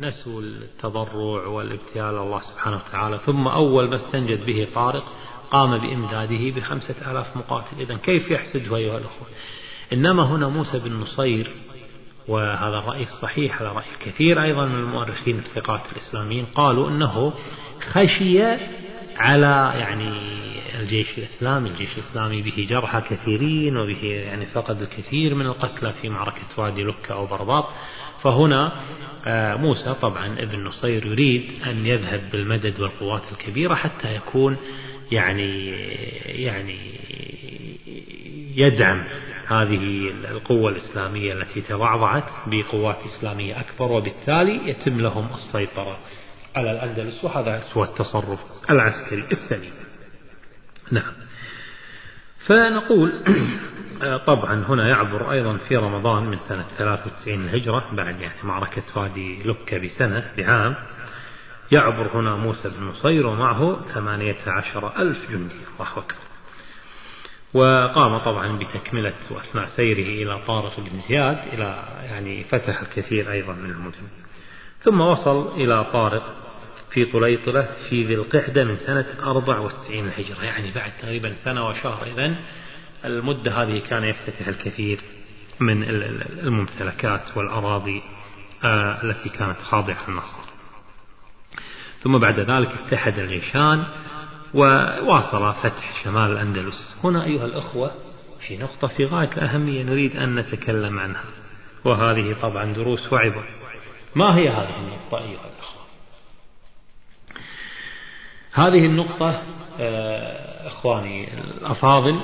نسوا التضرع والابتيال الله سبحانه وتعالى ثم أول ما استنجد به طارق قام بإمداده بخمسة آلاف مقاتل. إذا كيف يحسده أيها الأخوة؟ إنما هنا موسى بن نصير وهذا الرأي الصحيح هذا رأي الكثير أيضا من المؤرخين الثقات الإسلاميين قالوا أنه خشي على يعني الجيش الإسلامي الجيش الإسلامي به جرحى كثيرين وبه يعني فقد الكثير من القتلى في معركة وادي لكة أو برباط. فهنا آه، موسى طبعا ابن نصير يريد أن يذهب بالمدد والقوات الكبيرة حتى يكون يعني يعني يدعم هذه القوة الإسلامية التي تضعضعت بقوات إسلامية أكبر وبالتالي يتم لهم السيطرة على الأندلس وهذا هو التصرف العسكري السليم نعم. فنقول طبعا هنا يعبر أيضا في رمضان من سنة 93 الهجرة بعد يعني معركة وادي لكة بسنة بعام. يعبر هنا موسى بن نصير ومعه ثمانية عشر ألف جندي الله أكبر. وقام طبعا بتكملة وأثناء سيره إلى طارق بن زياد إلى يعني فتح الكثير أيضا من المدن. ثم وصل إلى طارق في طليطلة في ذي القعدة من سنة 94 الهجرة. يعني بعد تقريبا سنة وشهر إذن المدة هذه كان يفتتح الكثير من الممتلكات والأراضي آه، التي كانت خاضعة النصر ثم بعد ذلك اتحد الجيشان وواصل فتح شمال الأندلس. هنا أيها الأخوة في نقطة في غاية الأهمية نريد أن نتكلم عنها. وهذه طبعا دروس وعبر ما هي هذه النقطة أيها الأخوة؟ هذه النقطة آه، إخواني الأفاضل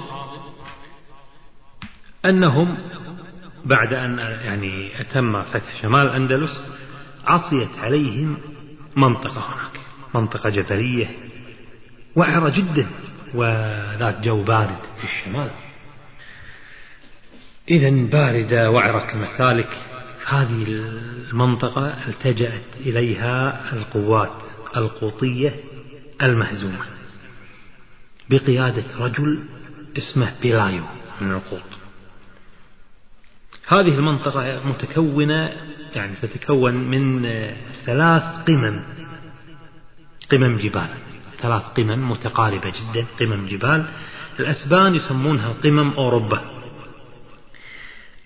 أنهم بعد أن يعني أتم فتح شمال الأندلس عصيت عليهم منطقة هناك منطقة جبلية وعرة جدا وذات جو بارد في الشمال. إذا باردة وعرة كمسالك هذه المنطقة التجأت إليها القوات القوطية المهزومة بقيادة رجل اسمه بيلايو من القوط. هذه المنطقة متكونة يعني تتكون من ثلاث قمم. قمم جبال. ثلاث قمم متقاربة جدا قمم جبال. الأسبان يسمونها قمم أوروبا.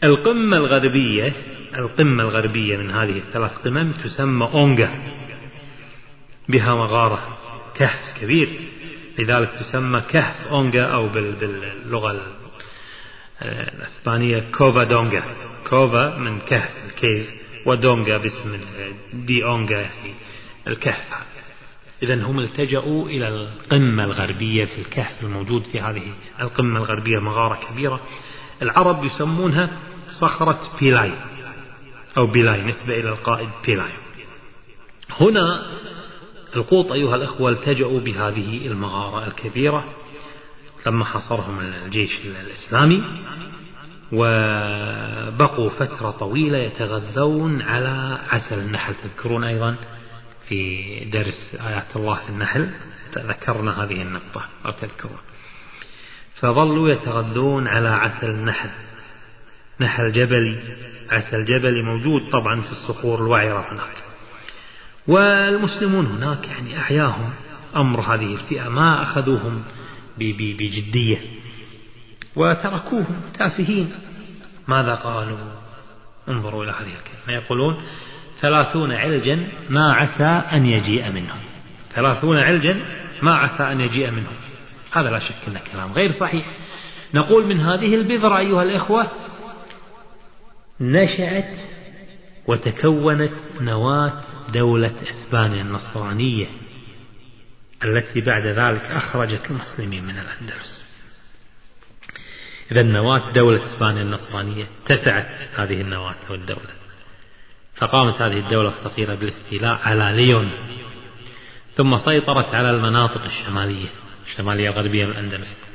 القمة الغربية القمة الغربية من هذه الثلاث قمم تسمى أونغا. بها مغارة. كهف كبير. لذلك تسمى كهف أونغا أو باللغة الأسبانية كوفا دونغا كوفا من كهف الكيف ودونغا باسم دي أونغا يعني الكهف. إذا هم التجأوا إلى القمة الغربية في الكهف الموجود في هذه القمة الغربية مغارة كبيرة. العرب يسمونها صخرة بيلاي أو بيلاي نسبة إلى القائد بيلاي. هنا القوط أيها الأخوة التجأوا بهذه المغارة الكبيرة لما حصرهم الجيش الإسلامي وبقوا فترة طويلة يتغذون على عسل النحل. تذكرون أيضا في درس آيات الله في النحل؟ ذكرنا هذه النقطة أو تذكرون. فظلوا يتغذون على عسل النحل. نحل جبلي. عسل جبلي موجود طبعا في الصخور الوعرة هناك. والمسلمون هناك يعني أحياهم. أمر هذه الفئة ما أخذوهم بجدية وتركوهم تافهين. ماذا قالوا؟ انظروا إلى هذه الكلمة. يقولون ثلاثون علجا ما عسى أن يجيء منهم. ثلاثون علجا ما عسى أن يجيء منهم. هذا لا شك أنه كلام غير صحيح. نقول من هذه البذرة أيها الإخوة نشأت وتكونت نواة دولة إسبانيا النصرانية التي بعد ذلك أخرجت المسلمين من الأندلس. إذا نواة دولة إسبانيا النصرانية اتسعت هذه النواة أو الدولة فقامت هذه الدولة الصغيرة بالاستيلاء على ليون ثم سيطرت على المناطق الشمالية الشمالية الغربية من الأندلس.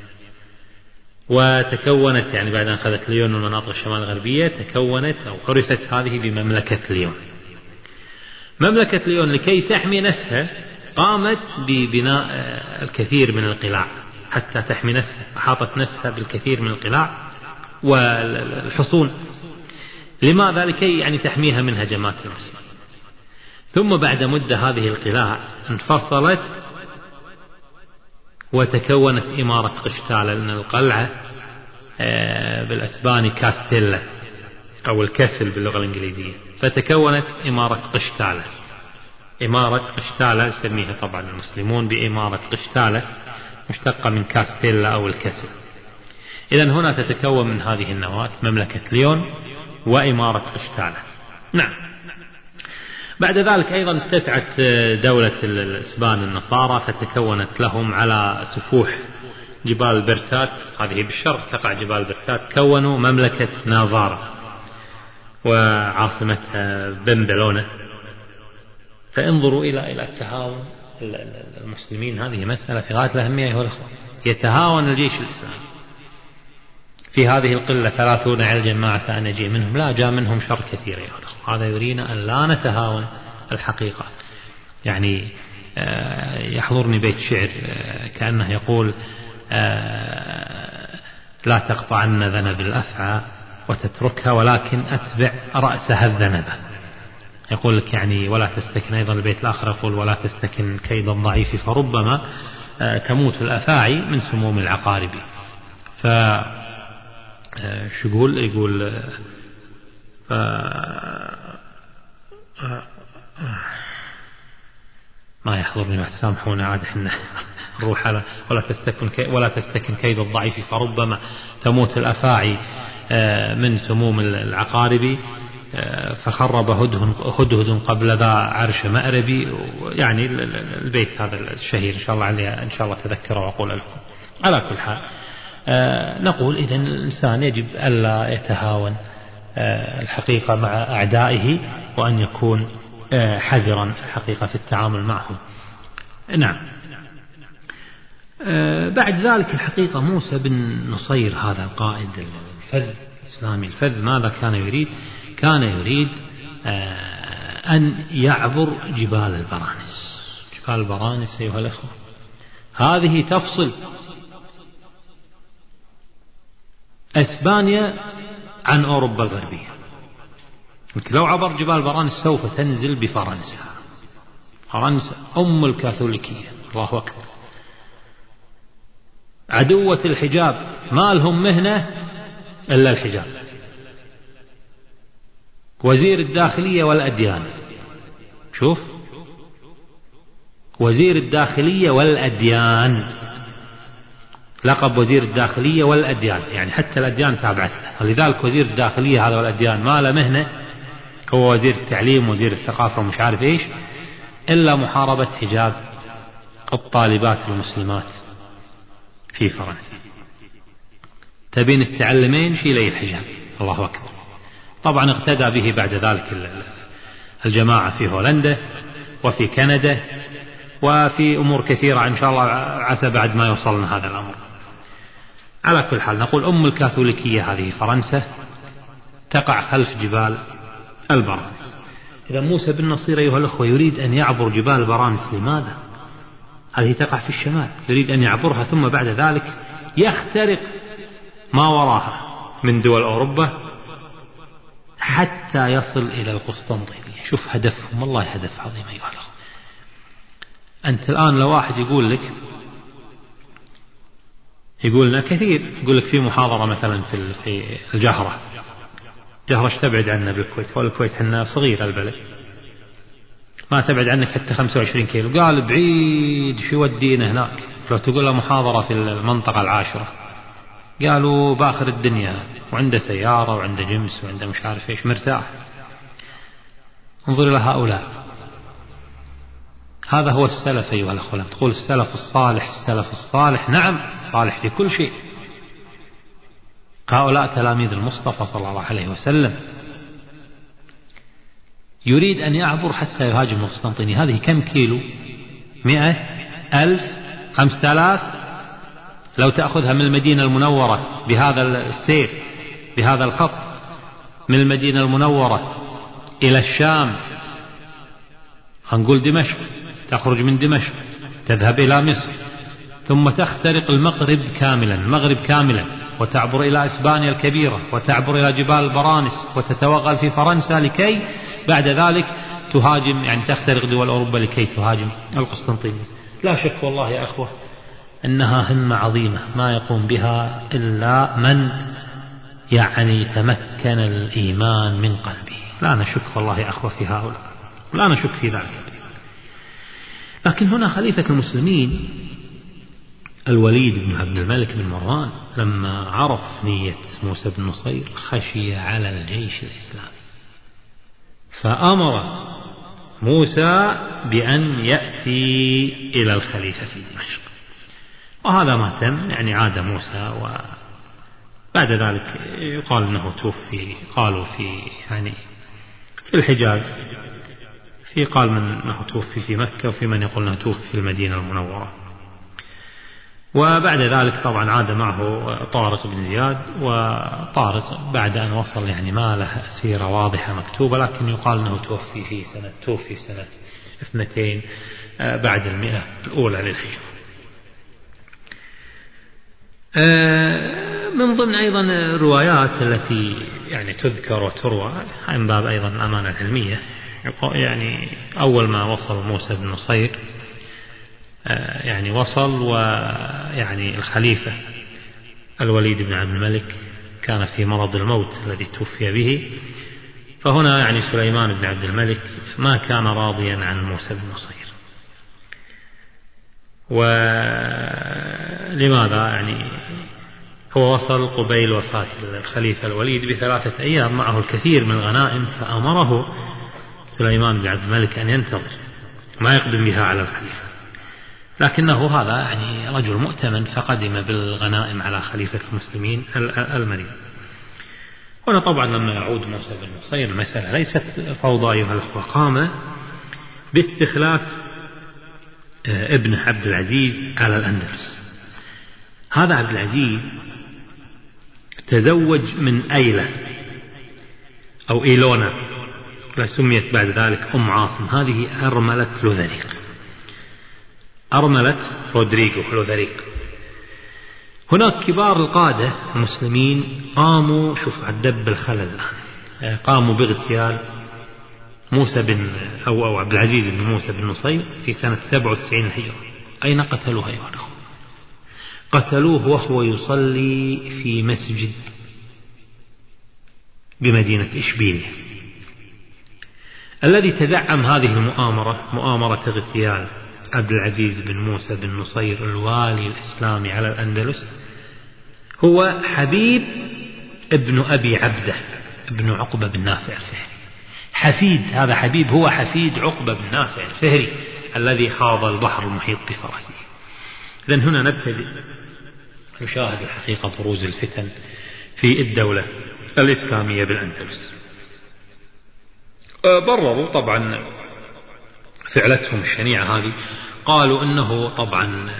وتكونت يعني بعد أن أخذت ليون المناطق الشمال الغربية تكونت أو عرفت هذه بمملكة ليون مملكة ليون لكي تحمي نفسها قامت ببناء الكثير من القلاع حتى تحمي نفسها أحاطت نفسها بالكثير من القلاع والحصون. لماذا؟ لكي يعني تحميها من هجمات المسلمين. ثم بعد مدة هذه القلاع انفصلت وتكونت إمارة قشتالة لأن القلعة آه، بالأسباني كاستيلا أو الكسل باللغة الإنجليزية. فتكونت إمارة قشتالة إمارة قشتالة يسميها طبعا المسلمون بإمارة قشتالة مشتقة من كاستيلا أو الكسل إذا هنا تتكون من هذه النواة مملكة ليون وإمارة قشتالة نعم. بعد ذلك أيضا اتسعت دولة الإسبان النصارى فتكونت لهم على سفوح جبال برتات. هذه بالشرق تقع جبال برتات. كونوا مملكة نافارا وعاصمتها بنبلونة. فانظروا إلى إلى التهاون المسلمين. هذه مسألة في غاية الأهمية أيها الأخوة. يتهاون الجيش الإسلامي. في هذه القلة ثلاثون عسى أن يجي منهم. لا جاء منهم شر كثير يا أخوة هذا يرينا أن لا نتهاون الحقيقة. يعني آه، يحضرني بيت شعر آه، كأنه يقول آه، لا تقطعن ذنب الأفعى وتتركها ولكن أتبع رأسها الذنب. يقول لك يعني ولا تستكن أيضا البيت الآخر. يقول ولا تستكن كيد الضعيف فربما تموت الأفاعي من سموم العقارب. ف شو يقول يقول ما يحضرني بعد سامحونا عاد إحنا نروح على ولا تستكن ولا تستكن كيد الضعيف فربما تموت الأفاعي آه، من سموم العقارب آه، فخرب هدهد هدهد قبل ذا عرش مأربي يعني البيت هذا الشهير إن شاء الله عليه إن شاء الله تذكره وأقول لكم على كل حال آه، نقول إذا الإنسان يجب ألا يتهاون آه، الحقيقة مع أعدائه وأن يكون آه، حذرا الحقيقة في التعامل معهم. نعم. بعد ذلك الحقيقة موسى بن نصير هذا القائد الفذ الإسلامي الفذ ماذا كان يريد؟ كان يريد أن يعبر جبال البرانس. جبال البرانس أيها الأخوة. هذه تفصل أسبانيا عن أوروبا الغربية. لو عبر جبال فرنسا سوف تنزل بفرنسا. فرنسا أم الكاثوليكية. الله أكبر. عدوة الحجاب ما لهم مهنة إلا الحجاب. وزير الداخلية والأديان. شوف. وزير الداخلية والأديان. لقب وزير الداخلية والأديان يعني حتى الأديان تابعت له لذلك وزير الداخلية هذا والأديان ما له مهنة. هو وزير التعليم وزير الثقافة ومش عارف إيش إلا محاربة حجاب الطالبات المسلمات في فرنسا. تبين التعلمين شيلي الحجاب. الله أكبر. طبعا اقتدى به بعد ذلك الجماعة في هولندا وفي كندا وفي أمور كثيرة إن شاء الله عسى بعد ما يوصلنا هذا الأمر. على كل حال نقول أم الكاثوليكية هذه فرنسا تقع خلف جبال البرانس إذا موسى بن نصير أيها الأخوة يريد أن يعبر جبال البرانس لماذا؟ هذه تقع في الشمال يريد أن يعبرها ثم بعد ذلك يخترق ما وراها من دول أوروبا حتى يصل إلى القسطنطينية. شوف هدفهم والله هدف عظيم أيها الأخوة. أنت الآن لو واحد يقول لك يقول لنا كثير. يقول لك في محاضرة مثلا في في الجهرة. جهرة إيش تبعد عنا بالكويت؟ والكويت إحنا صغير البلد. ما تبعد عنك حتى 25 كيلو. قال بعيد شو ودينا هناك؟ لو تقول له محاضرة في المنطقة العاشرة. قالوا باخر الدنيا وعنده سيارة وعنده جمس وعنده مش عارف إيش مرتاح. انظر إلى هؤلاء. هذا هو السلف أيها الأخوة. تقول السلف الصالح السلف الصالح. نعم صالح في كل شيء. هؤلاء تلاميذ المصطفى صلى الله عليه وسلم. يريد أن يعبر حتى يهاجم القسطنطينية هذه كم كيلو؟ مئة ألف خمسة آلاف؟ لو تأخذها من المدينة المنورة بهذا السير بهذا الخط من المدينة المنورة إلى الشام. هنقول دمشق. تخرج من دمشق تذهب إلى مصر ثم تخترق المغرب كاملا المغرب كاملا وتعبر إلى إسبانيا الكبيرة وتعبر إلى جبال البرانس وتتوغل في فرنسا لكي بعد ذلك تهاجم يعني تخترق دول أوروبا لكي تهاجم القسطنطينية. لا شك والله يا أخوة أنها همة عظيمة ما يقوم بها إلا من يعني تمكن الإيمان من قلبه. لا نشك والله يا أخوة في هؤلاء لا نشك في ذلك. لكن هنا خليفة المسلمين الوليد بن عبد الملك بن مروان لما عرف نية موسى بن نصير خشي على الجيش الإسلامي. فأمر موسى بأن يأتي إلى الخليفة في دمشق. وهذا ما تم يعني عاد موسى وبعد ذلك يقال أنه توفي قالوا في يعني في الحجاز. في قال من أنه توفي في مكة وفي من يقول أنه توفي في المدينة المنورة. وبعد ذلك طبعا عاد معه طارق بن زياد وطارق بعد أن وصل يعني ما له سيرة واضحة مكتوبة لكن يقال أنه توفي في سنة توفي سنة اثنتين آه، بعد المئة الأولى للهجرة. آه، من ضمن أيضا الروايات التي يعني تذكر وتروى من باب أيضا الأمانة العلمية يعني أول ما وصل موسى بن نصير آه، يعني وصل ويعني الخليفة الوليد بن عبد الملك كان في مرض الموت الذي توفي به. فهنا يعني سليمان بن عبد الملك ما كان راضيا عن موسى بن نصير. ولماذا يعني هو وصل قبيل وفاة الخليفة الوليد بثلاثة أيام معه الكثير من الغنائم فأمره سليمان بن عبد الملك أن ينتظر ما يقدم بها على الخليفة. لكنه هذا يعني رجل مؤتمن فقدم بالغنائم على خليفة المسلمين المريض. هنا طبعا لما يعود موسى بن نصير المسألة ليست فوضى أيها الأخوة قام باستخلاف آه، ابن عبد العزيز على الأندلس. هذا عبد العزيز تزوج من أيلة أو إيلونا. سميت بعد ذلك أم عاصم. هذه أرملة لوذريق. أرملة رودريغو لوذريق. هناك كبار القادة المسلمين قاموا شوف الدب الخلل الآن قاموا باغتيال موسى بن أو أو عبد العزيز بن موسى بن نصير في سنة 97 الهجرة. أين قتلوه أيها الأخوة قتلوه وهو يصلي في مسجد بمدينة إشبيلية. الذي تزعم هذه المؤامرة مؤامرة اغتيال عبد العزيز بن موسى بن نصير الوالي الإسلامي على الأندلس هو حبيب ابن أبي عبدة ابن عقبة بن نافع الفهري. حفيد هذا حبيب هو حفيد عقبة بن نافع الفهري الذي خاض البحر المحيط بفرسه. إذن هنا نبتدئ نشاهد الحقيقة بروز الفتن في الدولة الإسلامية بالأندلس. برروا طبعا فعلتهم الشنيعة هذه. قالوا إنه طبعا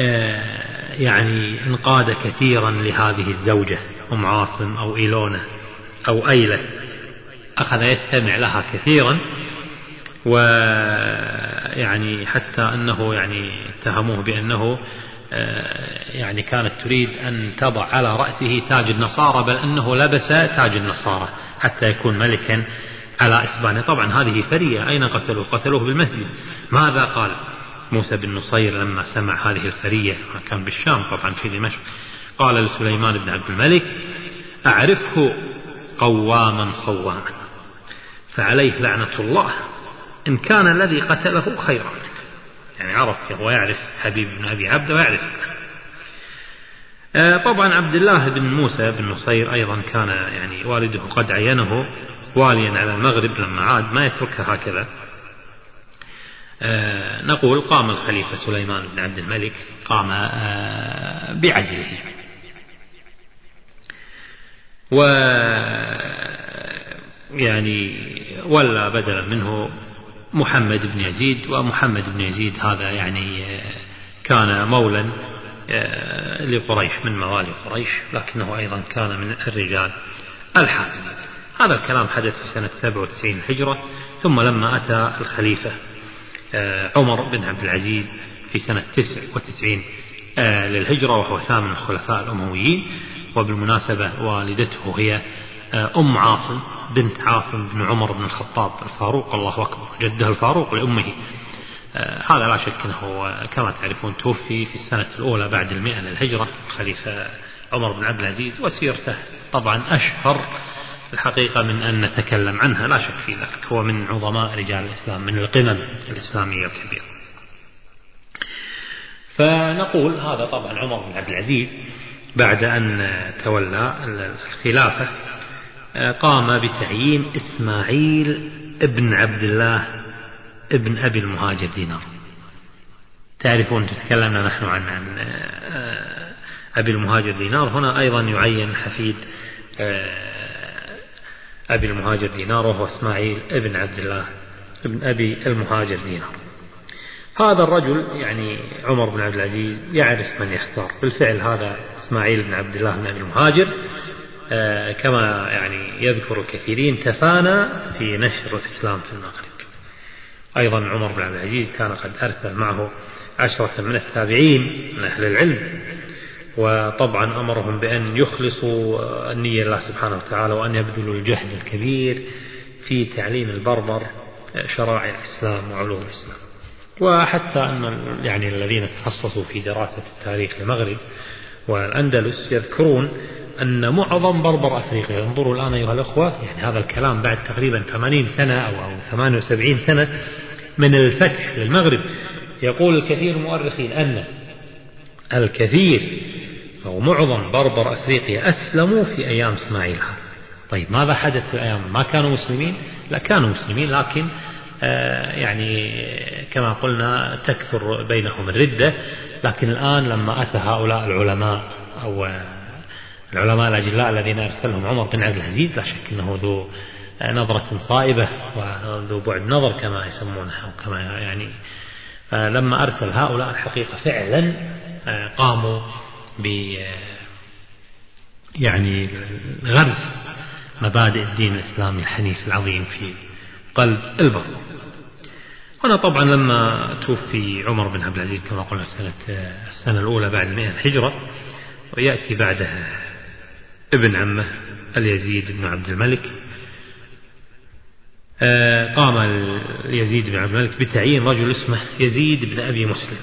آه، يعني انقاد كثيرا لهذه الزوجة أم عاصم أو إيلونة أو أيلة. أخذ يستمع لها كثيرا ويعني حتى إنه يعني اتهموه بأنه آه، يعني كانت تريد أن تضع على رأسه تاج النصارى بل أنه لبس تاج النصارى حتى يكون ملكا. على إسبانيا طبعا هذه فرية أين قتلوه؟ قتلوه بالمسجد. ماذا قال؟ موسى بن نصير لما سمع هذه الفرية كان بالشام طبعا في دمشق قال لسليمان بن عبد الملك أعرفه قواما صواما فعليه لعنة الله. إن كان الذي قتله خيرا. يعني عرف هو يعرف حبيب بن أبي عبد ويعرف. آه، طبعا عبد الله بن موسى بن نصير أيضا كان يعني والده قد عينه. واليا على المغرب لما عاد ما يتركها هكذا. آه، نقول قام الخليفة سليمان بن عبد الملك قام آه، بعزله. و يعني ولى بدلا منه محمد بن يزيد ومحمد بن يزيد هذا يعني آه، كان مولا لقريش من موالي قريش لكنه أيضا كان من الرجال الحاكمين هذا الكلام حدث في سنة 97 الهجرة ثم لما أتى الخليفة آه، عمر بن عبد العزيز في سنة 99 آه، للهجرة وهو ثامن الخلفاء الأمويين وبالمناسبة والدته هي آه، أم عاصم بنت عاصم بن عمر بن الخطاب الفاروق الله أكبر جده الفاروق لأمه. هذا لا شك أنه كما تعرفون توفي في السنة الأولى بعد المئة للهجرة الخليفة عمر بن عبد العزيز وسيرته طبعا أشهر الحقيقة من أن نتكلم عنها لا شك في ذلك. هو من عظماء رجال الإسلام من القمم الإسلامية الكبيرة. فنقول هذا طبعا عمر بن عبد العزيز بعد أن تولى الخلافة قام بتعيين إسماعيل ابن عبد الله ابن أبي المهاجر دينار. تعرفون تتكلمنا نحن عن, عن أبي المهاجر دينار. هنا أيضا يعين حفيد أبي المهاجر دينار وهو إسماعيل ابن عبد الله ابن أبي المهاجر دينار. هذا الرجل يعني عمر بن عبد العزيز يعرف من يختار. بالفعل هذا إسماعيل بن عبد الله بن أبي المهاجر آه، كما يعني يذكر الكثيرين تفانى في نشر الإسلام في المغرب. أيضا عمر بن عبد العزيز كان قد أرسل معه عشرة من التابعين من أهل العلم. وطبعا أمرهم بأن يخلصوا النية لله سبحانه وتعالى وأن يبذلوا الجهد الكبير في تعليم البربر شرائع الإسلام وعلوم الإسلام. وحتى أن يعني الذين تخصصوا في دراسة التاريخ المغرب والأندلس يذكرون أن معظم بربر أفريقيا انظروا الآن أيها الأخوة يعني هذا الكلام بعد تقريبا 80 سنة أو, أو 78 سنة من الفتح للمغرب يقول الكثير المؤرخين أن الكثير أو معظم بربر أفريقيا أسلموا في أيام إسماعيل طيب ماذا حدث في الأيام ما كانوا مسلمين؟ لا كانوا مسلمين لكن آه، يعني كما قلنا تكثر بينهم الردة. لكن الآن لما أتى هؤلاء العلماء أو العلماء الأجلاء الذين أرسلهم عمر بن عبد العزيز لا شك أنه ذو نظرة صائبة وذو بعد نظر كما يسمونه أو كما يعني لما أرسل هؤلاء الحقيقة فعلا آه، قاموا ب يعني غرس مبادئ الدين الإسلامي الحنيف العظيم في قلب البر. هنا طبعا لما توفي عمر بن عبد العزيز كما قلنا السنة السنة الأولى بعد المئة الهجرة ويأتي بعدها ابن عمه اليزيد بن عبد الملك. آه، قام يزيد بن عبد الملك بتعيين رجل اسمه يزيد بن أبي مسلم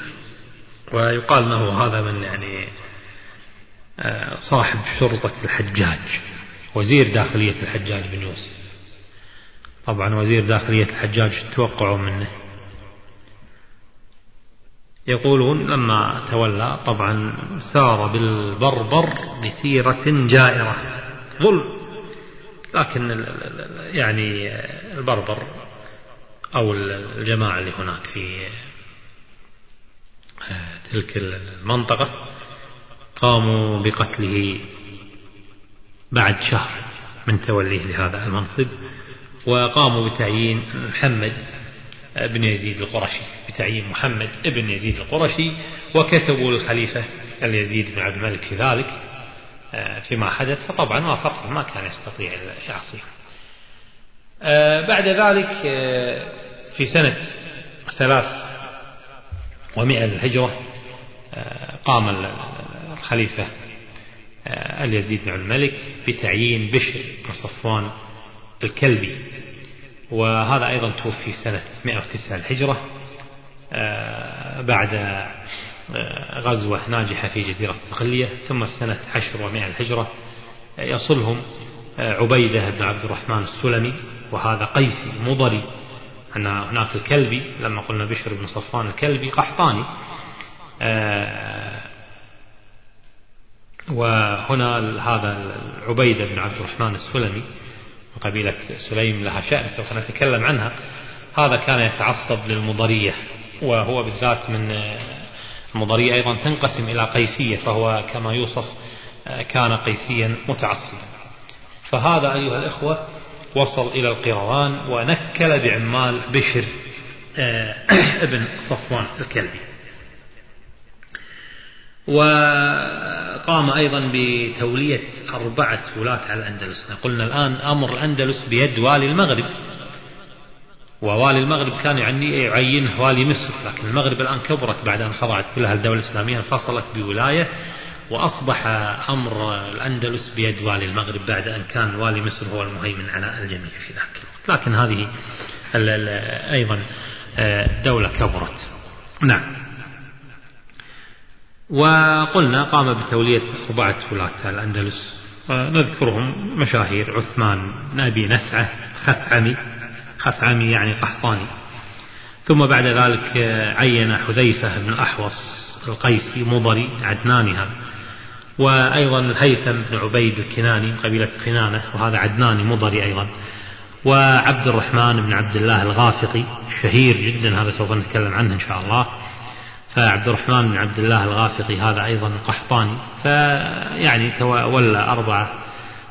ويقال أنه هذا من يعني صاحب شرطة الحجاج وزير داخلية الحجاج بن يوسف. طبعا وزير داخلية الحجاج توقعوا منه. يقولون لما تولى طبعا سار بالبربر بسيرة جائرة ظلم. لكن يعني البربر أو الجماعة اللي هناك في تلك المنطقة قاموا بقتله بعد شهر من توليه لهذا المنصب وقاموا بتعيين محمد بن يزيد القرشي بتعيين محمد بن يزيد القرشي وكتبوا للخليفة اليزيد بن عبد الملك في ذلك آه، فيما حدث فطبعا وافقه ما كان يستطيع يعصيه آه، بعد ذلك آه، في سنة ثلاث ومئة للهجرة قام الخليفة اليزيد بن الملك بتعيين بشر بن صفوان الكلبي. وهذا أيضا توفي سنة 109 الهجرة آه، بعد آه، غزوة ناجحة في جزيرة الصقلية ثم في سنة عشر ومئة الهجرة آه، يصلهم عبيدة بن عبد الرحمن السلمي وهذا قيسي مضري أن هناك الكلبي لما قلنا بشر بن صفوان الكلبي قحطاني وهنا هذا عبيدة بن عبد الرحمن السلمي قبيلة سليم لها شأن سوف نتكلم عنها. هذا كان يتعصب للمضرية وهو بالذات من المضرية أيضا تنقسم إلى قيسية فهو كما يوصف كان قيسيا متعصبا. فهذا أيها الإخوة وصل إلى القيروان ونكل بعمال بشر آه، ابن صفوان الكلبي. وقام أيضا بتولية أربعة ولاة على الأندلس. قلنا الآن أمر الأندلس بيد والي المغرب. ووالي المغرب كان يعني يعينه والي مصر لكن المغرب الآن كبرت بعد أن خضعت كلها الدولة الإسلامية انفصلت بولاية وأصبح أمر الأندلس بيد والي المغرب بعد أن كان والي مصر هو المهيمن على الجميع في ذاك الوقت. لكن هذه أيضا آه، كبرت. نعم. وقلنا قام بتولية أربعة ولاة الأندلس. نذكرهم مشاهير عثمان بن أبي نسعة خثعمي. خثعمي يعني قحطاني. ثم بعد ذلك عين حذيفة بن الأحوص القيسي مضري عدناني هذا وأيضا الهيثم بن عبيد الكناني قبيلة كنانة وهذا عدناني مضري أيضا. وعبد الرحمن بن عبد الله الغافقي شهير جدا هذا سوف نتكلم عنه إن شاء الله. فعبد الرحمن بن عبد الله الغافقي هذا أيضا قحطاني. فيعني تولى أربعة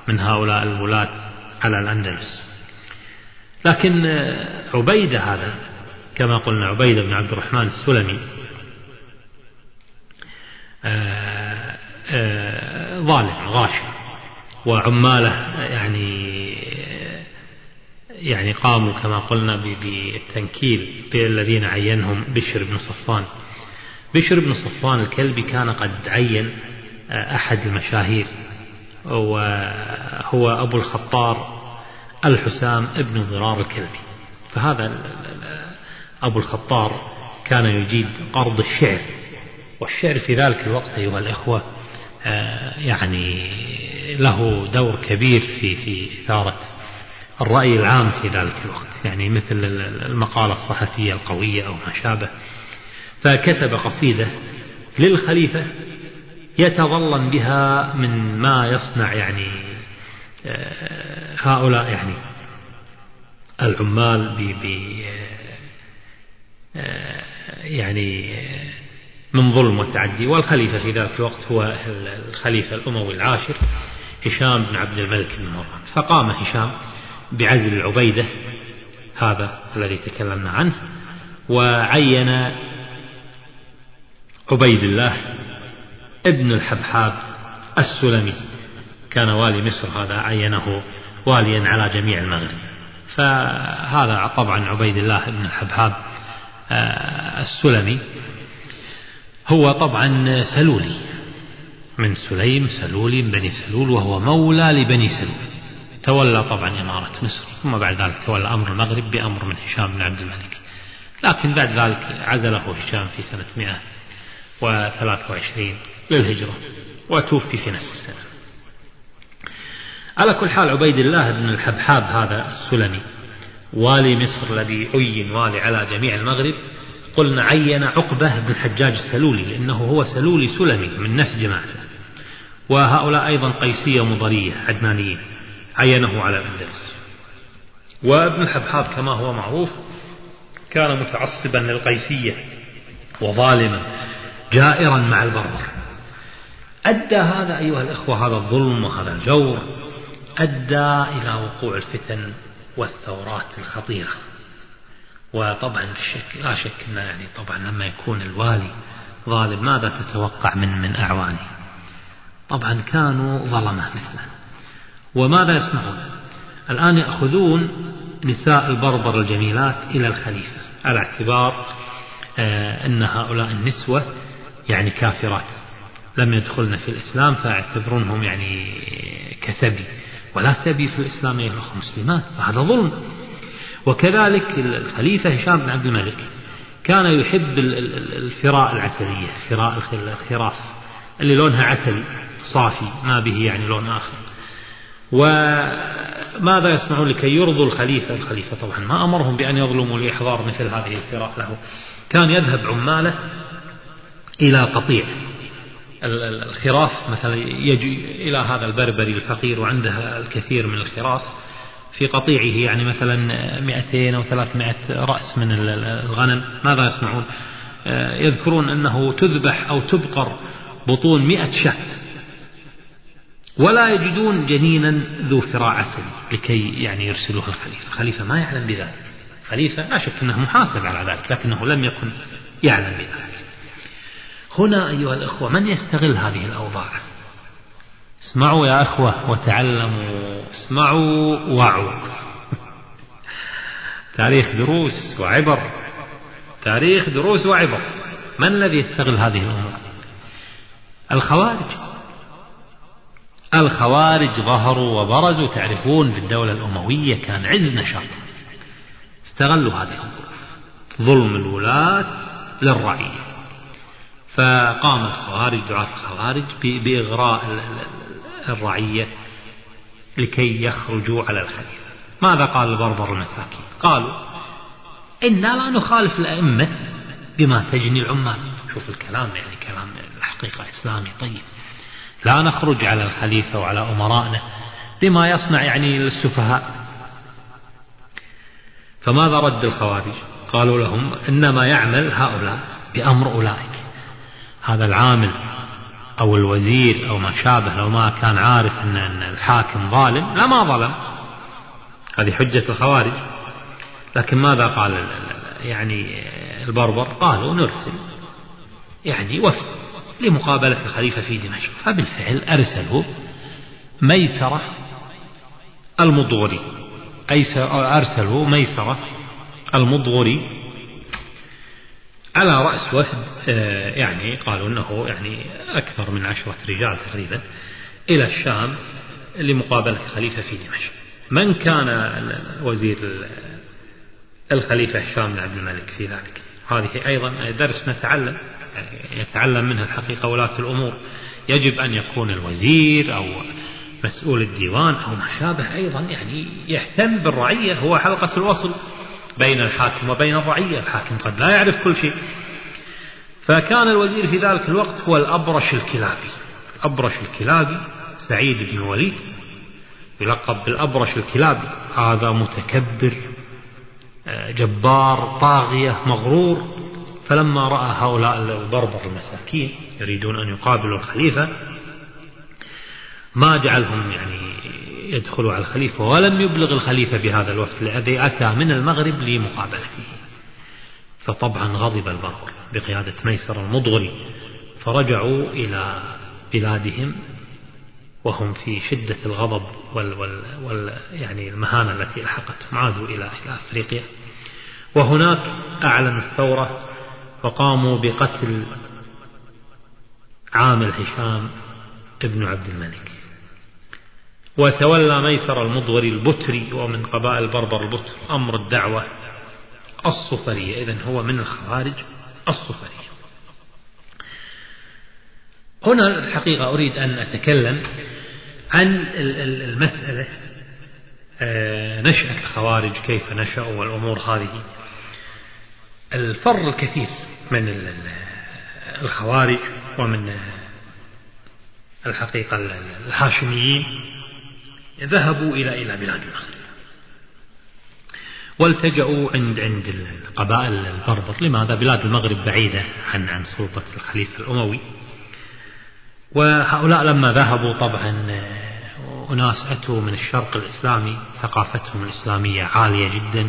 من هؤلاء الولاة على الأندلس. لكن عبيدة هذا كما قلنا عبيدة بن عبد الرحمن السلمي ظالم غاشم وعماله يعني يعني قاموا كما قلنا بالتنكيل بالذين عينهم بشر بن صفان. بشر بن صفوان الكلبي كان قد عين آه، أحد المشاهير وهو أبو الخطار الحسام ابن ضرار الكلبي. فهذا أبو الخطار كان يجيد قرض الشعر والشعر في ذلك الوقت أيها الإخوة آه، يعني له دور كبير في في إثارة الرأي العام في ذلك الوقت. يعني مثل المقالة الصحفية القوية أو ما شابه فكتب قصيدة للخليفة يتظلم بها من ما يصنع يعني آه، هؤلاء يعني العمال ب آه، يعني من ظلم وتعدي. والخليفة في ذلك الوقت هو الخليفة الأموي العاشر هشام بن عبد الملك بن مروان. فقام هشام بعزل العبيدة هذا الذي تكلمنا عنه وعين عبيد الله ابن الحبحاب السلمي. كان والي مصر هذا عينه واليا على جميع المغرب. فهذا طبعا عبيد الله بن الحبحاب آه، السلمي. هو طبعا سلولي من سليم سلولي من بني سلول وهو مولى لبني سلول. تولى طبعا إمارة مصر ثم بعد ذلك تولى أمر المغرب بأمر من هشام بن عبد الملك. لكن بعد ذلك عزله هشام في سنة 123 للهجرة وتوفي في نفس السنة. على كل حال عبيد الله بن الحبحاب هذا السلمي والي مصر الذي عين والي على جميع المغرب قلنا عين عقبة بن حجاج السلولي لأنه هو سلولي سلمي من نفس جماعته. وهؤلاء أيضا قيسية مضرية عدنانيين عينه على الأندلس. وابن الحبحاب كما هو معروف كان متعصبا للقيسية وظالما جائرا مع البربر. أدى هذا أيها الإخوة هذا الظلم وهذا الجور أدى إلى وقوع الفتن والثورات الخطيرة. وطبعا الشك لا شك أن يعني طبعا لما يكون الوالي ظالم ماذا تتوقع من من أعوانه؟ طبعا كانوا ظلمة مثله. وماذا يصنعون؟ الآن يأخذون نساء البربر الجميلات إلى الخليفة على اعتبار آه، أن هؤلاء النسوة يعني كافرات. لم يدخلن في الإسلام فاعتبرونهم يعني كسبي. ولا سبي في الإسلام يا أخوة مسلمات فهذا ظلم. وكذلك الخليفة هشام بن عبد الملك كان يحب الفراء العسلية فراء الخراف اللي لونها عسل صافي ما به يعني لون آخر. وماذا يصنعون لكي يرضوا الخليفة؟ الخليفة طبعا ما أمرهم بأن يظلموا لإحضار مثل هذه الفراء له. كان يذهب عماله إلى قطيع. الخراف مثلا يجي إلى هذا البربري الفقير وعنده الكثير من الخراف في قطيعه يعني مثلا 200 أو 300 رأس من الغنم. ماذا يصنعون؟ يذكرون أنه تذبح أو تبقر بطون 100 شاة. ولا يجدون جنينا ذو فراع عسل لكي يعني يرسلوه الخليفة. الخليفة ما يعلم بذلك. خليفة لا شك أنه محاسب على ذلك لكنه لم يكن يعلم بذلك. هنا أيها الأخوة من يستغل هذه الأوضاع؟ اسمعوا يا أخوة وتعلموا. اسمعوا وعوا. تاريخ دروس وعبر. تاريخ دروس وعبر. من الذي يستغل هذه الأمور؟ الخوارج. الخوارج ظهروا وبرزوا. تعرفون في الدولة الأموية كان عز نشاط. استغلوا هذه الظروف ظلم الولاة للرعية. فقام الخوارج دعاة الخوارج بإغراء الرعية لكي يخرجوا على الخليفة. ماذا قال البربر المساكين؟ قالوا إنا لا نخالف الأئمة بما تجني العمال. شوف الكلام يعني كلام الحقيقة إسلامي طيب. لا نخرج على الخليفة وعلى أمرائنا بما يصنع يعني السفهاء. فماذا رد الخوارج؟ قالوا لهم إنما يعمل هؤلاء بأمر أولئك. هذا العامل أو الوزير أو ما شابه لو ما كان عارف أن الحاكم ظالم لما ظلم. هذه حجة الخوارج. لكن ماذا قال يعني البربر؟ قالوا نرسل يعني وفد لمقابلة الخليفة في دمشق فبالفعل أرسلوا ميسرة المضغري. أرسلوا ميسرة المضغري على رأس وفد آه، يعني قالوا أنه يعني أكثر من عشرة رجال تقريبا إلى الشام لمقابلة الخليفة في دمشق. من كان وزير الخليفة هشام بن عبد الملك في ذلك؟ هذه أيضا درس نتعلم يعني يتعلم منها الحقيقة ولاة الأمور. يجب أن يكون الوزير أو مسؤول الديوان أو ما شابه أيضا يعني يهتم بالرعية هو حلقة الوصل. بين الحاكم وبين الرعية. الحاكم قد لا يعرف كل شيء. فكان الوزير في ذلك الوقت هو الأبرش الكلابي. أبرش الكلابي سعيد بن وليد يلقب بالأبرش الكلابي. هذا متكبر آه، جبار طاغية مغرور. فلما رأى هؤلاء البربر المساكين يريدون أن يقابلوا الخليفة ما جعلهم يعني يدخلوا على الخليفة ولم يبلغ الخليفة بهذا الوفد الذي أتى من المغرب لمقابلته. فطبعا غضب البربر بقيادة ميسر المضغري فرجعوا إلى بلادهم وهم في شدة الغضب وال, وال, وال يعني المهانة التي لحقتهم عادوا إلى أفريقيا. وهناك أعلن الثورة وقاموا بقتل عامل هشام ابن عبد الملك. وتولى ميسر المضغري البتري ومن قبائل بربر البتر. أمر الدعوة الصفرية. إذن هو من الخوارج الصفرية. هنا الحقيقة أريد أن أتكلم عن المسألة آه، نشأة الخوارج كيف نشأوا والأمور هذه. الفر الكثير من الخوارج ومن الحقيقة الهاشميين. ذهبوا إلى إلى بلاد المغرب والتجأوا عند عند القبائل البربر لماذا؟ بلاد المغرب بعيدة عن عن سلطة الخليفة الأموي. وهؤلاء لما ذهبوا طبعا أناس أتوا من الشرق الإسلامي. ثقافتهم الإسلامية عالية جدا.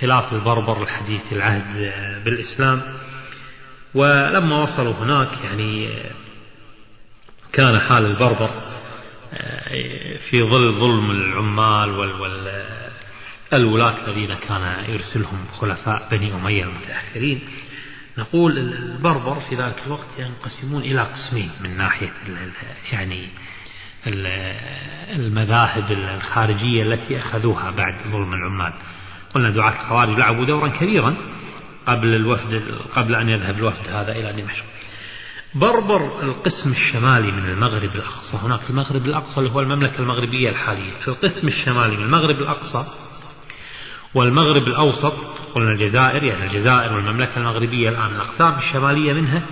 خلاف البربر الحديث العهد بالإسلام. ولما وصلوا هناك يعني كان حال البربر. في ظل ظلم العمال والولاة الذين كان يرسلهم خلفاء بني أمية المتأخرين. نقول البربر في ذلك الوقت ينقسمون إلى قسمين من ناحية يعني المذاهب الخارجية التي أخذوها بعد ظلم العمال. قلنا دعاة الخوارج لعبوا دورا كبيرا قبل الوفد قبل أن يذهب الوفد هذا إلى دمشق. بربر القسم الشمالي من المغرب الأقصى. هناك المغرب الأقصى اللي هو المملكة المغربية الحالية. القسم الشمالي من المغرب الأقصى والمغرب الأوسط قلنا الجزائر يعني الجزائر والمملكة المغربية الآن الأقسام الشمالية منها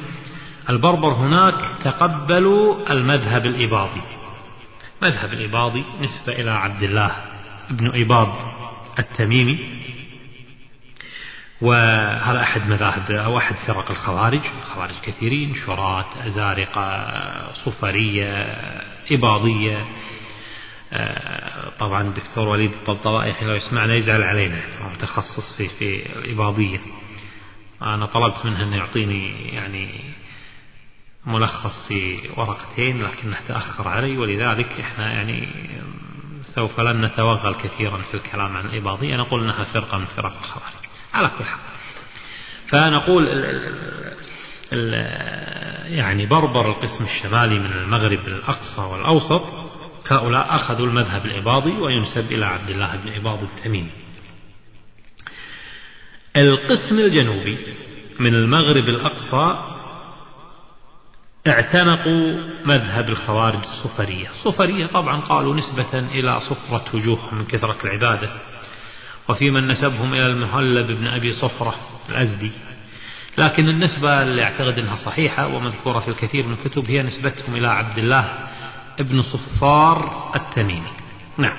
البربر هناك تقبلوا المذهب الإباضي. مذهب الإباضي نسبة إلى عبد الله بن إباض التميمي. وهذا أحد مذاهب أو أحد فرق الخوارج؟ الخوارج كثيرين شراة أزارقة صفرية إباضية. طبعا الدكتور وليد الطبطبائي لو يسمعنا يزعل علينا هو متخصص في في الإباضية أنا طلبت منه أن يعطيني يعني ملخص في ورقتين لكنه تأخر علي ولذلك إحنا يعني سوف لن نتوغل كثيرا في الكلام عن الإباضية. نقول أنها فرقة من فرق الخوارج. على كل حال. فنقول يعني بربر القسم الشمالي من المغرب الأقصى والأوسط. هؤلاء أخذوا المذهب الإباضي وينسب إلى عبد الله بن إباض التميمي. القسم الجنوبي من المغرب الأقصى اعتنقوا مذهب الخوارج الصفرية الصفرية طبعا قالوا نسبة إلى صفرة وجوههم من كثرة العبادة. وفي من نسبهم إلى المهلب بن أبي صفرة الأزدي. لكن النسبة اللي أعتقد أنها صحيحة ومذكورة في الكثير من الكتب هي نسبتهم إلى عبد الله ابن صفار التميمي. نعم.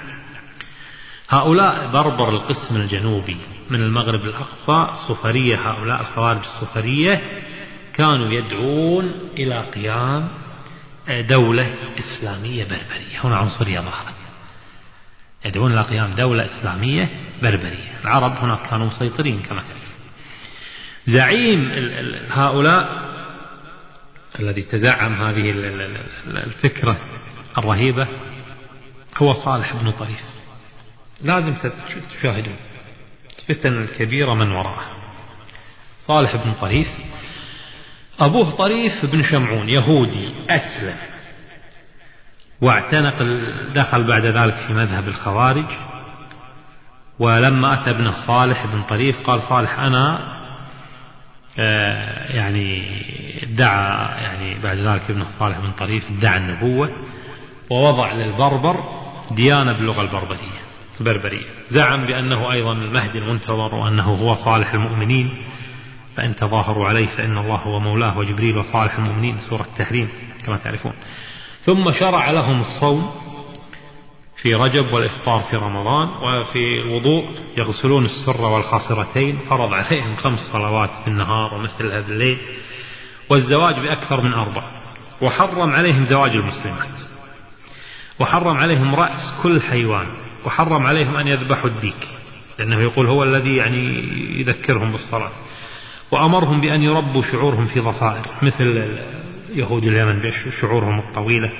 هؤلاء بربر القسم الجنوبي من المغرب الأقصى الصفرية هؤلاء الخوارج الصفرية كانوا يدعون إلى قيام دولة إسلامية بربرية. هنا عنصرية ظهرت يدعون إلى قيام دولة إسلامية بربرية. العرب هناك كانوا مسيطرين كما تعرف. زعيم هؤلاء الذي تزعم هذه الفكرة الرهيبة هو صالح بن طريف. لازم تشاهدون الفتن الكبيرة من وراءه. صالح بن طريف أبوه طريف بن شمعون يهودي أسلم. واعتنق دخل بعد ذلك في مذهب الخوارج ولما أتى ابنه صالح بن طريف قال صالح أنا آه، يعني ادعى يعني بعد ذلك ابنه صالح بن طريف ادعى النبوة ووضع للبربر ديانة باللغة البربرية البربرية. زعم بأنه أيضا المهدي المنتظر وأنه هو صالح المؤمنين فإن تظاهروا عليه فإن الله هو مولاه وجبريل وصالح المؤمنين سورة التحريم كما تعرفون. ثم شرع لهم الصوم في رجب والإفطار في رمضان وفي الوضوء يغسلون السر والخاصرتين. فرض عليهم خمس صلوات في النهار ومثلها بالليل والزواج بأكثر من أربع. وحرم عليهم زواج المسلمات. وحرم عليهم رأس كل حيوان. وحرم عليهم أن يذبحوا الديك لأنه يقول هو الذي يعني يذكرهم بالصلاة. وأمرهم بأن يربوا شعورهم في ضفائر مثل يهود اليمن بشعورهم الطويلة.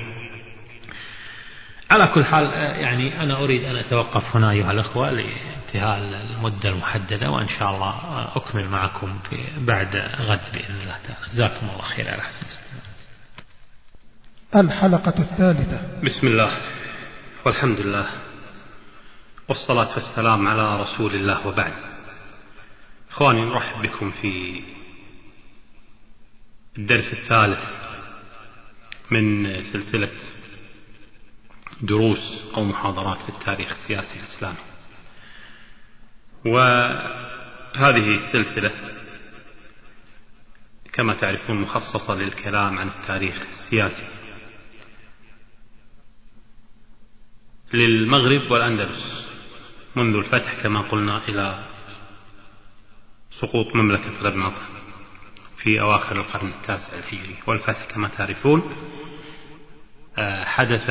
على كل حال يعني أنا أريد أن أتوقف هنا أيها الأخوة لانتهاء المدة المحددة وإن شاء الله أكمل معكم في بعد غد بإذن الله تعالى. جزاكم الله خير على حسن الحلقة الثالثة. بسم الله والحمد لله والصلاة والسلام على رسول الله وبعد. إخواني نرحب بكم في الدرس الثالث من سلسلة دروس أو محاضرات في التاريخ السياسي الإسلامي. وهذه السلسلة كما تعرفون مخصصة للكلام عن التاريخ السياسي للمغرب والأندلس منذ الفتح كما قلنا إلى سقوط مملكة غرناطة في أواخر القرن التاسع الهجري والفتح كما تعرفون آه، حدث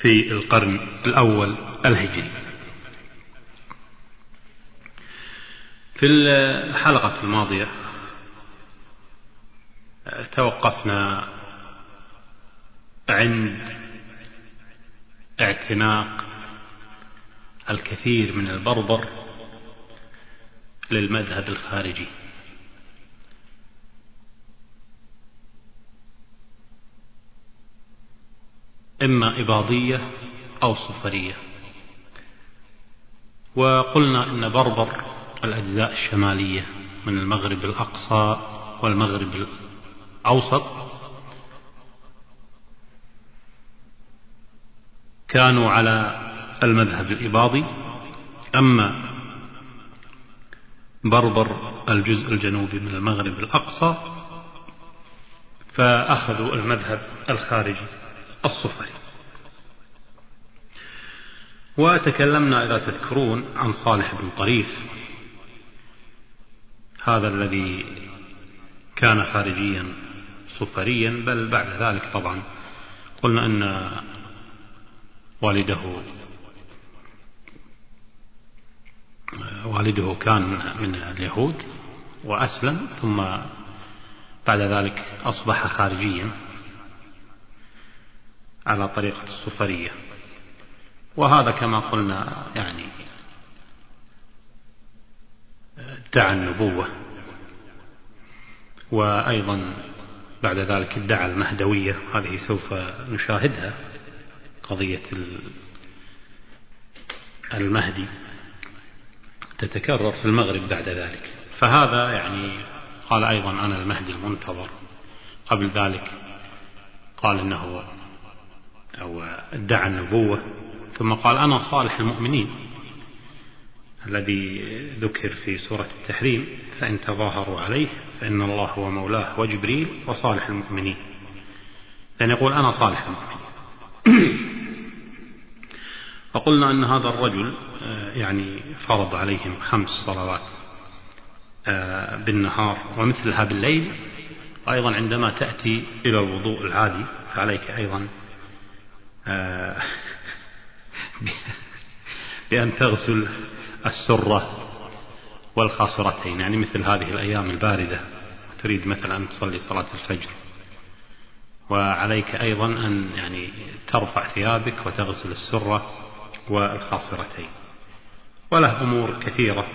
في القرن الأول الهجري. في الحلقة الماضية آه، توقفنا عند اعتناق الكثير من البربر للمذهب الخارجي. إما إباضية أو صفرية. وقلنا إن بربر الأجزاء الشمالية من المغرب الأقصى والمغرب الأوسط كانوا على المذهب الإباضي. أما بربر الجزء الجنوبي من المغرب الأقصى فأخذوا المذهب الخارجي. الصفري. وتكلمنا إذا تذكرون عن صالح بن طريف هذا الذي كان خارجيا صفريا بل بعد ذلك طبعا قلنا أن والده والده كان من اليهود وأسلم ثم بعد ذلك أصبح خارجيا. على طريقة الصفرية وهذا كما قلنا يعني ادعى النبوة. وأيضا بعد ذلك ادعى المهدوية هذه سوف نشاهدها قضية المهدي تتكرر في المغرب بعد ذلك. فهذا يعني قال أيضا أنا المهدي المنتظر. قبل ذلك قال إنه أو ادعى النبوة ثم قال أنا صالح المؤمنين الذي ذكر في سورة التحريم فإن تظاهروا عليه فإن الله هو مولاه وجبريل وصالح المؤمنين. لأن يقول أنا صالح المؤمنين. وقلنا أن هذا الرجل آه، يعني فرض عليهم خمس صلوات آه، بالنهار ومثلها بالليل أيضا عندما تأتي إلى الوضوء العادي فعليك أيضا بأن تغسل السرة والخاصرتين يعني مثل هذه الأيام الباردة تريد مثلا أن تصلي صلاة الفجر. وعليك أيضا أن يعني ترفع ثيابك وتغسل السرة والخاصرتين. وله أمور كثيرة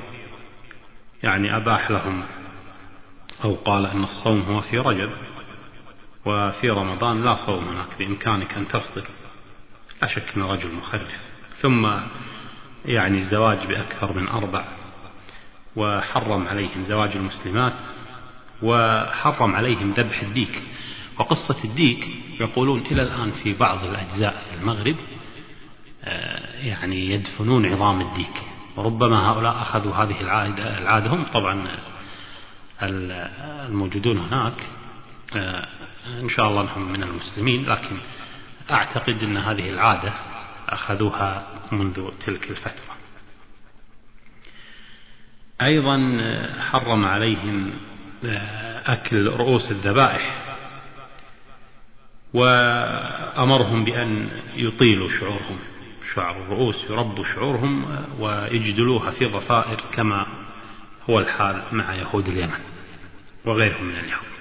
يعني أباح لهم أو قال أن الصوم هو في رجب وفي رمضان لا صوم هناك بإمكانك أن تفطر. لا شك أنه رجل مخرف. ثم يعني الزواج بأكثر من أربع وحرم عليهم زواج المسلمات وحرم عليهم ذبح الديك. وقصة الديك يقولون إلى الآن في بعض الأجزاء في المغرب آه، يعني يدفنون عظام الديك. وربما هؤلاء أخذوا هذه العادة, العادة هم طبعا الموجودون هناك. آه، إن شاء الله هم من المسلمين لكن أعتقد أن هذه العادة أخذوها منذ تلك الفترة. أيضا حرم عليهم أكل رؤوس الذبائح وأمرهم بأن يطيلوا شعورهم. شعر الرؤوس يربوا شعورهم ويجدلوها في ضفائر كما هو الحال مع يهود اليمن وغيرهم من اليهود.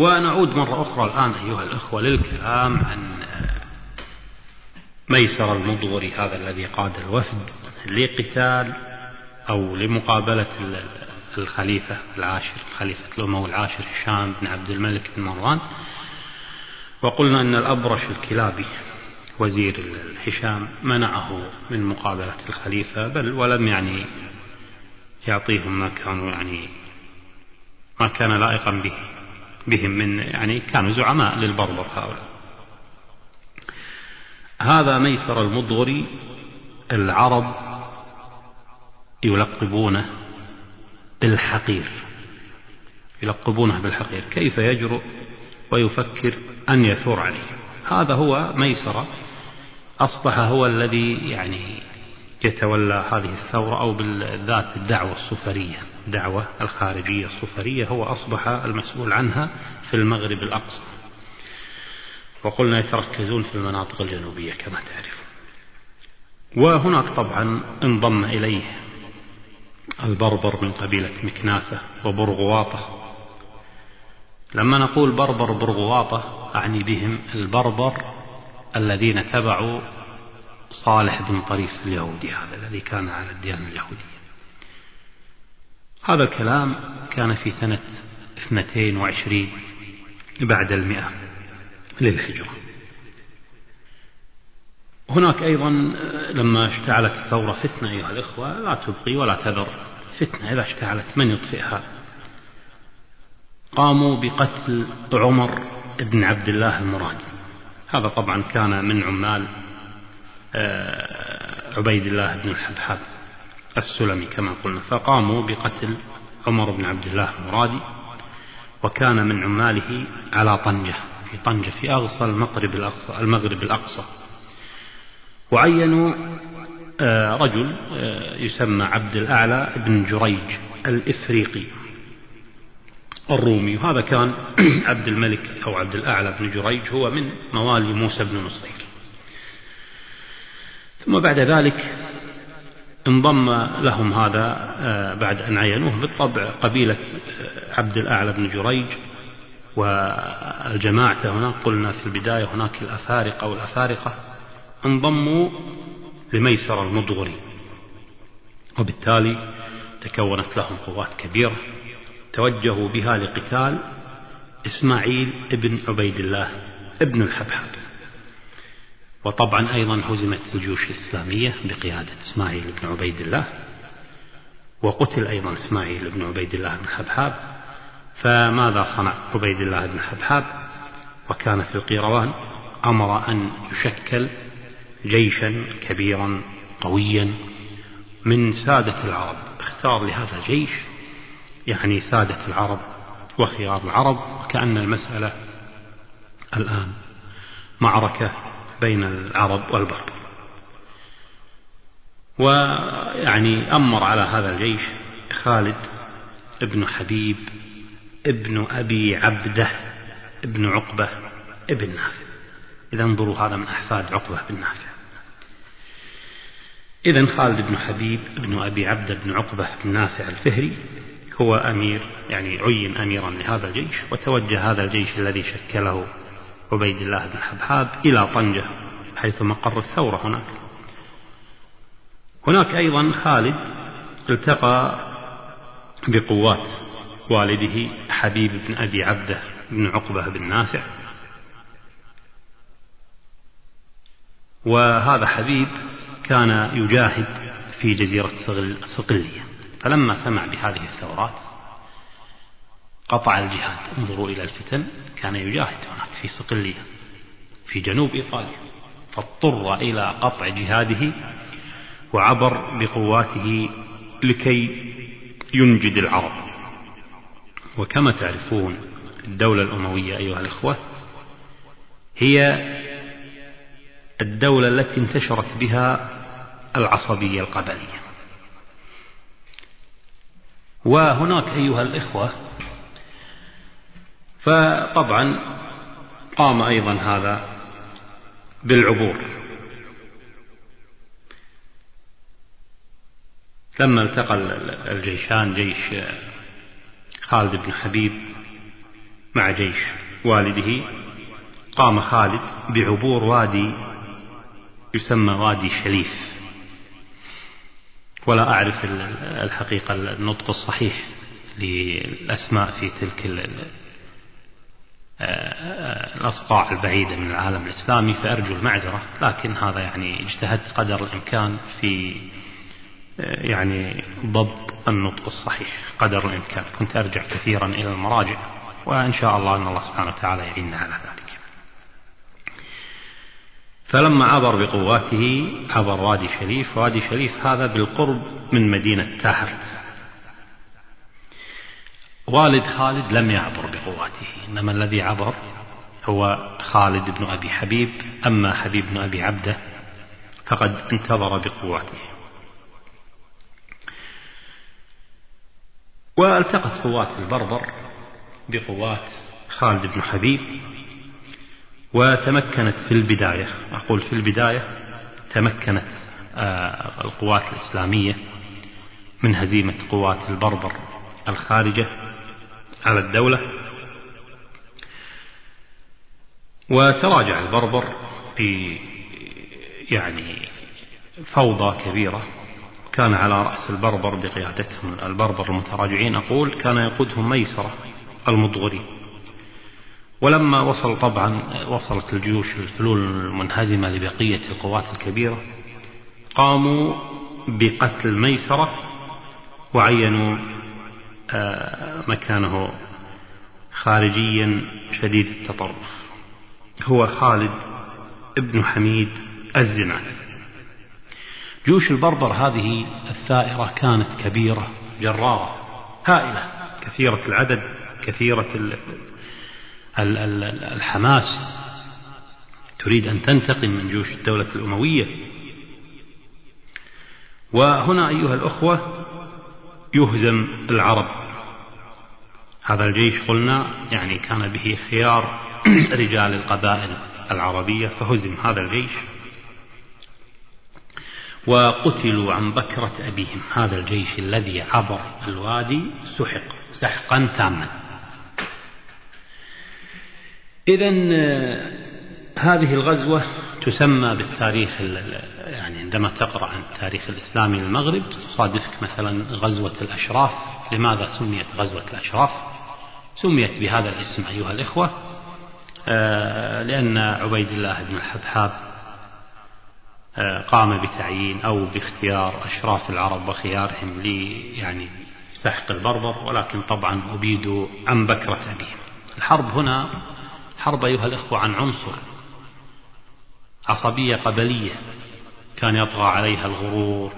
ونعود مرة أخرى الآن أيها الأخوة للكلام عن ميسر المضغري هذا الذي قاد الوفد لقتال أو لمقابلة الخليفة العاشر خليفة الأموي العاشر هشام بن عبد الملك بن مروان. وقلنا أن الأبرش الكلابي وزير الهشام منعه من مقابلة الخليفة بل ولم يعني يعطيهم ما كانوا يعني ما كان لائقا به. بهم من يعني كانوا زعماء للبربر هؤلاء. هذا ميسر المضغري العرب يلقبونه بالحقير. يلقبونه بالحقير. كيف يجرؤ ويفكر أن يثور عليه؟ هذا هو ميسرة أصبح هو الذي يعني يتولى هذه الثورة أو بالذات الدعوة الصفرية الدعوة الخارجية الصفرية هو أصبح المسؤول عنها في المغرب الأقصى. وقلنا يتركزون في المناطق الجنوبية كما تعرفون وهناك طبعا انضم إليه البربر من قبيلة مكناسة وبرغواطة. لما نقول بربر برغواطة أعني بهم البربر الذين تبعوا صالح بن طريف اليهودي هذا الذي كان على الديانة اليهودية. هذا الكلام كان في سنة 22 بعد المئة للهجرة. هناك أيضا لما اشتعلت الثورة فتنة أيها الإخوة لا تبقي ولا تذر. فتنة إذا اشتعلت من يطفئها؟ قاموا بقتل عمر بن عبد الله المرادي. هذا طبعا كان من عمال عبيد الله بن الحبحب السلمي كما قلنا فقاموا بقتل عمر بن عبد الله المرادي وكان من عماله على طنجة في طنجة في أغصى المغرب الأقصى, المغرب الأقصى. وعينوا آه، رجل آه، يسمى عبد الأعلى بن جريج الإفريقي الرومي وهذا كان عبد الملك أو عبد الأعلى بن جريج هو من موالي موسى بن نصير. ثم بعد ذلك انضم لهم هذا آه، بعد أن عينوه بالطبع قبيلة آه، عبد الأعلى بن جريج والجماعة هناك قلنا في البداية هناك الأفارقة والأفارقة انضموا لميسر المضغري. وبالتالي تكونت لهم قوات كبيرة توجهوا بها لقتال إسماعيل ابن عبيد الله ابن الحبحب. وطبعا أيضا هزمت الجيوش الإسلامية بقيادة إسماعيل بن عبيد الله وقتل أيضا إسماعيل بن عبيد الله بن حبحاب فماذا صنع عبيد الله بن حبحاب وكان في القيروان أمر أن يشكل جيشا كبيرا قويا من سادة العرب. اختار لهذا الجيش يعني سادة العرب وخيار العرب وكأن المسألة الآن معركة بين العرب والبربر ويعني أمر على هذا الجيش خالد ابن حبيب ابن أبي عبدة ابن عقبة ابن نافع. إذا انظروا هذا من أحفاد عقبة بن نافع. إذا خالد بن حبيب بن أبي عبد بن عقبة بن نافع الفهري هو أمير يعني عين أميرا لهذا الجيش وتوجه هذا الجيش الذي شكله عبيد الله بن حبحاب إلى طنجة حيث مقر الثورة هناك. هناك أيضا خالد التقى بقوات والده حبيب بن أبي عبدة بن عقبة بن نافع. وهذا حبيب كان يجاهد في جزيرة صقلية فلما سمع بهذه الثورات قطع الجهاد انظروا إلى الفتن كان يجاهد هناك. في صقلية في جنوب إيطاليا فاضطر إلى قطع جهاده وعبر بقواته لكي ينجد العرب. وكما تعرفون الدولة الأموية أيها الإخوة هي الدولة التي انتشرت بها العصبية القبلية. وهناك أيها الإخوة فطبعا قام أيضا هذا بالعبور. لما التقى الجيشان جيش خالد بن حبيب مع جيش والده. قام خالد بعبور وادي يسمى وادي شليف. ولا أعرف الحقيقة النطق الصحيح للأسماء في تلك الأصقاع البعيدة من العالم الإسلامي فأرجو المعذرة لكن هذا يعني اجتهدت قدر الإمكان في يعني ضبط النطق الصحيح قدر الإمكان. كنت أرجع كثيرا إلى المراجع وإن شاء الله أن الله سبحانه وتعالى يعيننا على ذلك. فلما عبر بقواته عبر وادي شريف وادي شريف هذا بالقرب من مدينة تاهرت. والد خالد لم يعبر بقواته إنما الذي عبر هو خالد بن أبي حبيب. أما حبيب بن أبي عبدة فقد انتظر بقواته. والتقت قوات البربر بقوات خالد بن حبيب وتمكنت في البداية. أقول في البداية تمكنت آه، القوات الإسلامية من هزيمة قوات البربر الخارجة على الدولة. وتراجع البربر ب يعني فوضى كبيرة. كان على رأس البربر بقيادتهم البربر المتراجعين أقول كان يقودهم ميسرة المضغري. ولما وصل طبعا وصلت الجيوش الفلول المنهزمة لبقية القوات الكبيرة قاموا بقتل ميسرة وعينوا مكانه خارجيا شديد التطرف. هو خالد ابن حميد الزناد. جيوش البربر هذه الثائرة كانت كبيرة جرارة هائلة كثيرة العدد كثيرة الحماس. تريد أن تنتقم من جيوش الدولة الأموية. وهنا أيها الأخوة يهزم العرب. هذا الجيش قلنا يعني كان به خيار رجال القبائل العربية فهزم هذا الجيش. وقتلوا عن بكرة أبيهم. هذا الجيش الذي عبر الوادي سحق سحقا تاما. إذا هذه الغزوة تسمى بالتاريخ يعني عندما تقرأ عن التاريخ الإسلامي للمغرب تصادفك مثلا غزوة الأشراف. لماذا سميت غزوة الأشراف؟ سميت بهذا الاسم أيها الإخوة آه، لأن عبيد الله بن الحبحاب آه، قام بتعيين أو باختيار أشراف العرب وخيارهم لي يعني سحق البربر. ولكن طبعا أبيدوا عن بكرة أبيهم. الحرب هنا حرب أيها الإخوة عن عنصر. عصبية قبلية كان يطغى عليها الغرور.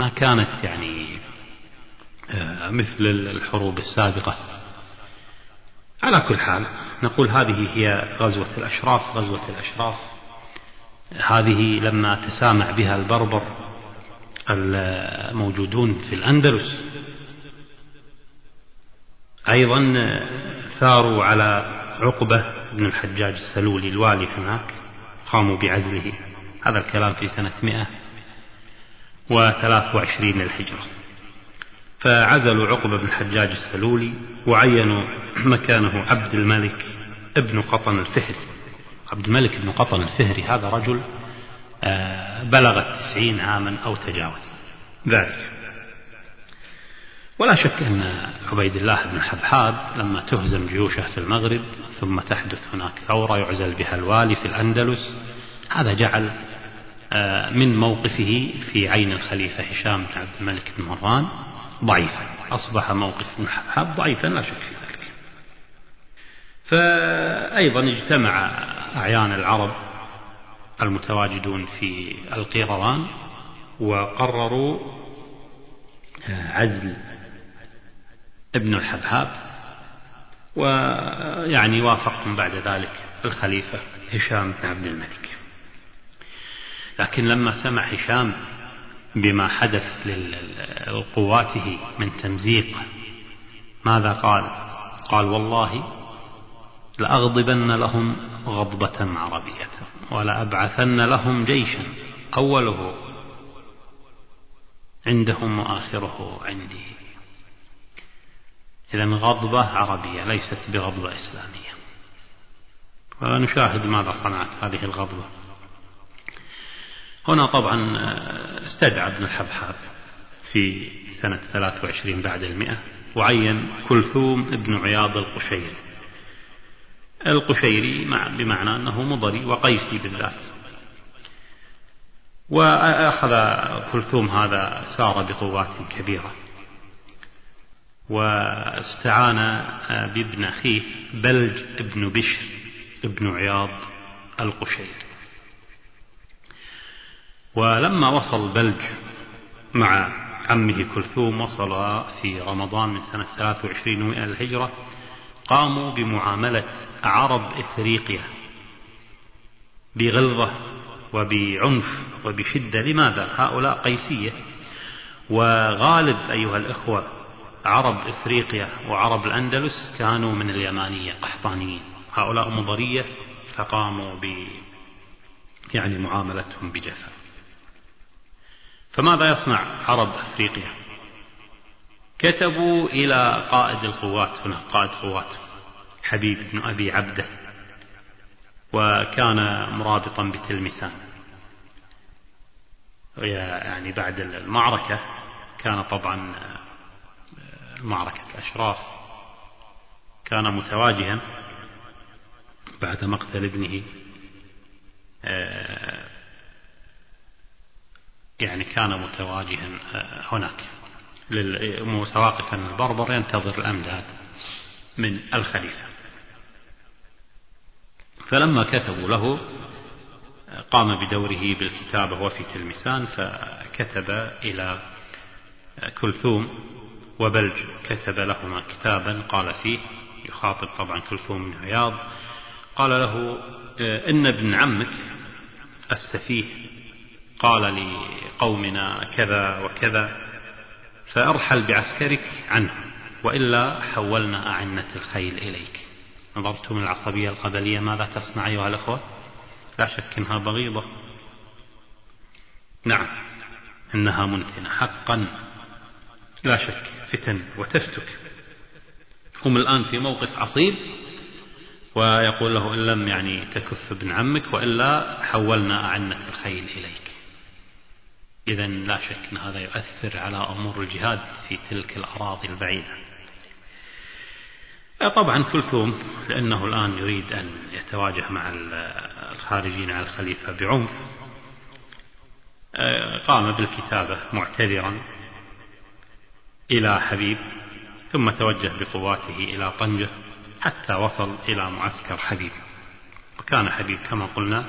ما كانت يعني آه، مثل الحروب السابقة. على كل حال نقول هذه هي غزوة الأشراف غزوة الأشراف. هذه لما تسامع بها البربر الموجودون في الأندلس أيضا ثاروا على عقبة بن الحجاج السلولي الوالي هناك. قاموا بعزله. هذا الكلام في سنة مئة وثلاث وعشرين للهجرة. فعزلوا عقبة بن الحجاج السلولي وعينوا مكانه عبد الملك ابن قطن الفهري. عبد الملك بن قطن الفهري هذا رجل آه، بلغ التسعين عاما أو تجاوز ذلك. ولا شك أن عبيد الله بن حبحاب لما تهزم جيوشه في المغرب ثم تحدث هناك ثورة يعزل بها الوالي في الأندلس. هذا جعل آه، من موقفه في عين الخليفة هشام بن عبد الملك بن مروان ضعيفا. أصبح موقف حبحاب ضعيفا لا شك في ذلك. فأيضا اجتمع أعيان العرب المتواجدون في القيروان وقرروا آه، عزل ابن الحبحاب ويعني وافقهم بعد ذلك الخليفة هشام بن عبد الملك. لكن لما سمع هشام بما حدث لقواته من تمزيق ماذا قال؟ قال والله لأغضبن لهم غضبة عربية ولأبعثن لهم جيشا أوله عندهم وآخره عندي. إذا غضبة عربية ليست بغضبة إسلامية. ونشاهد ماذا صنعت هذه الغضبة. هنا طبعا استدعى ابن الحبحاب في سنة 23 بعد المئة وعين كلثوم ابن عياض القشيري. القشيري بمعنى أنه مضري وقيسي بالذات. وأخذ كلثوم هذا سار بقوات كبيرة. واستعان بابن أخيه بلج ابن بشر ابن عياض القشيري ولما وصل بلج مع عمه كلثوم وصل في رمضان من سنة 23 ومئة الهجرة قاموا بمعاملة عرب إفريقيا بغلظة وبعنف وبشدة. لماذا؟ هؤلاء قيسية وغالب أيها الإخوة عرب إفريقيا وعرب الأندلس كانوا من اليمانية قحطانيين هؤلاء مضرية فقاموا ب يعني معاملتهم بجفاء فماذا يصنع عرب أفريقيا؟ كتبوا إلى قائد القوات هنا قائد قوات حبيب بن أبي عبدة وكان مرابطا بتلمسان يعني بعد المعركة كان طبعا معركة الأشراف كان متواجها بعد مقتل ابنه آه، يعني كان متواجها آه، هناك متواقفا البربر ينتظر الأمداد من الخليفة. فلما كتبوا له قام بدوره بالكتابة وفي تلمسان فكتب إلى كلثوم وبلج كتب لهما كتابا قال فيه يخاطب طبعا كلثوم بن عياض قال له إن ابن عمك السفيه قال لقومنا كذا وكذا فأرحل بعسكرك عنه وإلا حولنا أعنة الخيل إليك. نظرتم العصبية القبلية ماذا تصنع أيها الأخوة؟ لا شك أنها بغيضة. نعم إنها منتنة حقا. لا شك فتن وتفتك. هم الآن في موقف عصيب ويقول له إن لم يعني تكف ابن عمك وإلا حولنا أعنة الخيل إليك. إذا لا شك أن هذا يؤثر على أمور الجهاد في تلك الأراضي البعيدة. طبعا كلثوم لأنه الآن يريد أن يتواجه مع الخارجين على الخليفة بعنف قام بالكتابة معتذرا. إلى حبيب ثم توجه بقواته إلى طنجة حتى وصل إلى معسكر حبيب. وكان حبيب كما قلنا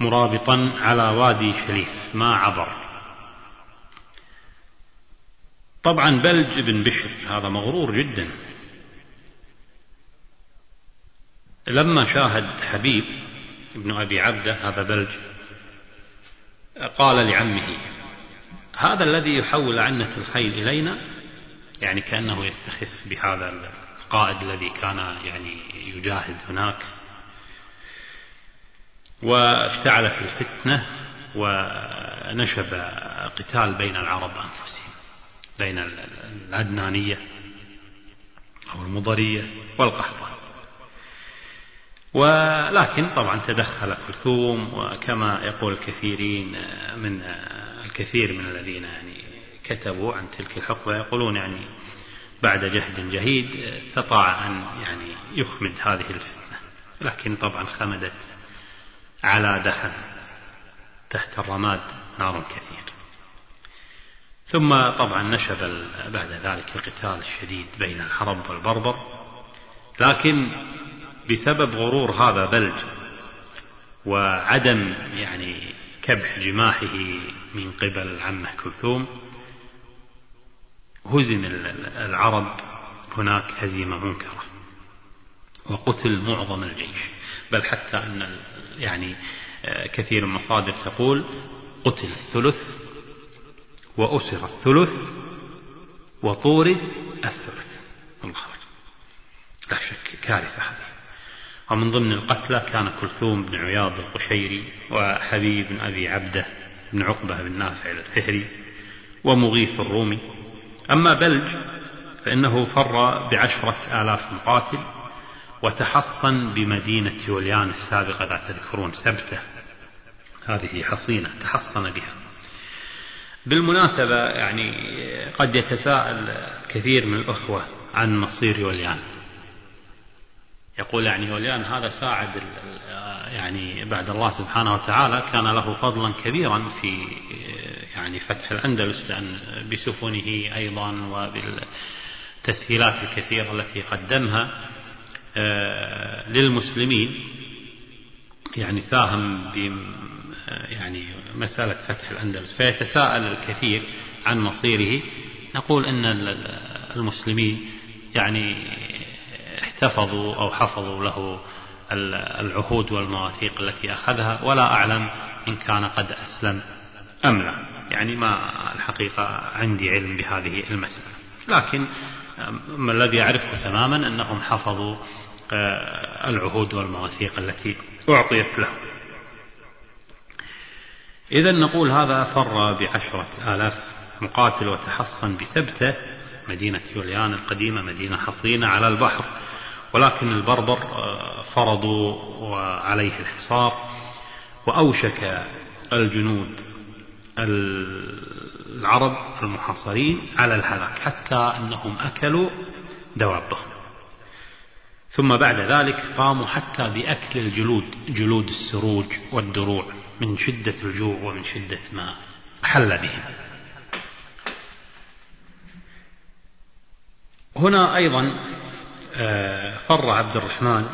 مرابطا على وادي شليف ما عبر. طبعا بلج بن بشر هذا مغرور جدا. لما شاهد حبيب ابن أبي عبدة هذا بلج قال لعمه هذا الذي يحول عنة الخيل إلينا يعني كأنه يستخف بهذا القائد الذي كان يعني يجاهد هناك. واشتعلت الفتنة ونشب قتال بين العرب أنفسهم بين العدنانية أو المضرية والقحطة ولكن طبعا تدخل كلثوم وكما يقول الكثيرين من الكثير من الذين يعني كتبوا عن تلك الحقبة يقولون يعني بعد جهد جهيد استطاع أن يعني يخمد هذه الفتنة لكن طبعا خمدت على دحن تحت الرماد نار كثير. ثم طبعا نشب بعد ذلك القتال الشديد بين العرب والبربر لكن بسبب غرور هذا بلج وعدم يعني كبح جماحه من قبل عمه كلثوم. هزم العرب هناك هزيمة منكرة وقتل معظم الجيش. بل حتى أن يعني كثير من المصادر تقول قتل الثلث وأسر الثلث وطورد الثلث. الله لا شك كارثة هذه. ومن ضمن القتلى كان كلثوم بن عياض القشيري وحبيب بن أبي عبده بن عقبة بن نافع الفهري ومغيث الرومي. أما بلج فإنه فر بعشرة آلاف مقاتل وتحصن بمدينة يوليان السابقة لا تذكرون سبتة. هذه حصينة تحصن بها. بالمناسبة يعني قد يتساءل كثير من الأخوة عن مصير يوليان. يقول يعني يوليان هذا ساعد يعني بعد الله سبحانه وتعالى كان له فضلا كبيرا في يعني فتح الأندلس لأن بسفنه أيضا وبالتسهيلات الكثيرة التي قدمها آه، للمسلمين يعني ساهم ب يعني مسألة فتح الأندلس. فيتساءل الكثير عن مصيره. نقول أن المسلمين يعني احتفظوا أو حفظوا له العهود والمواثيق التي أخذها ولا أعلم إن كان قد أسلم أم لا. يعني ما الحقيقة عندي علم بهذه المسألة. لكن ما الذي أعرفه تماما أنهم حفظوا آه، العهود والمواثيق التي أعطيت له إذا نقول هذا فر بعشرة آلاف مقاتل وتحصن بسبتة مدينة يوليان القديمة مدينة حصينة على البحر ولكن البربر آه، فرضوا عليه الحصار وأوشك الجنود العرب المحاصرين على الهلاك حتى أنهم أكلوا دوابهم. ثم بعد ذلك قاموا حتى بأكل الجلود جلود السروج والدروع من شدة الجوع ومن شدة ما حل بهم. هنا أيضا آه، فر عبد الرحمن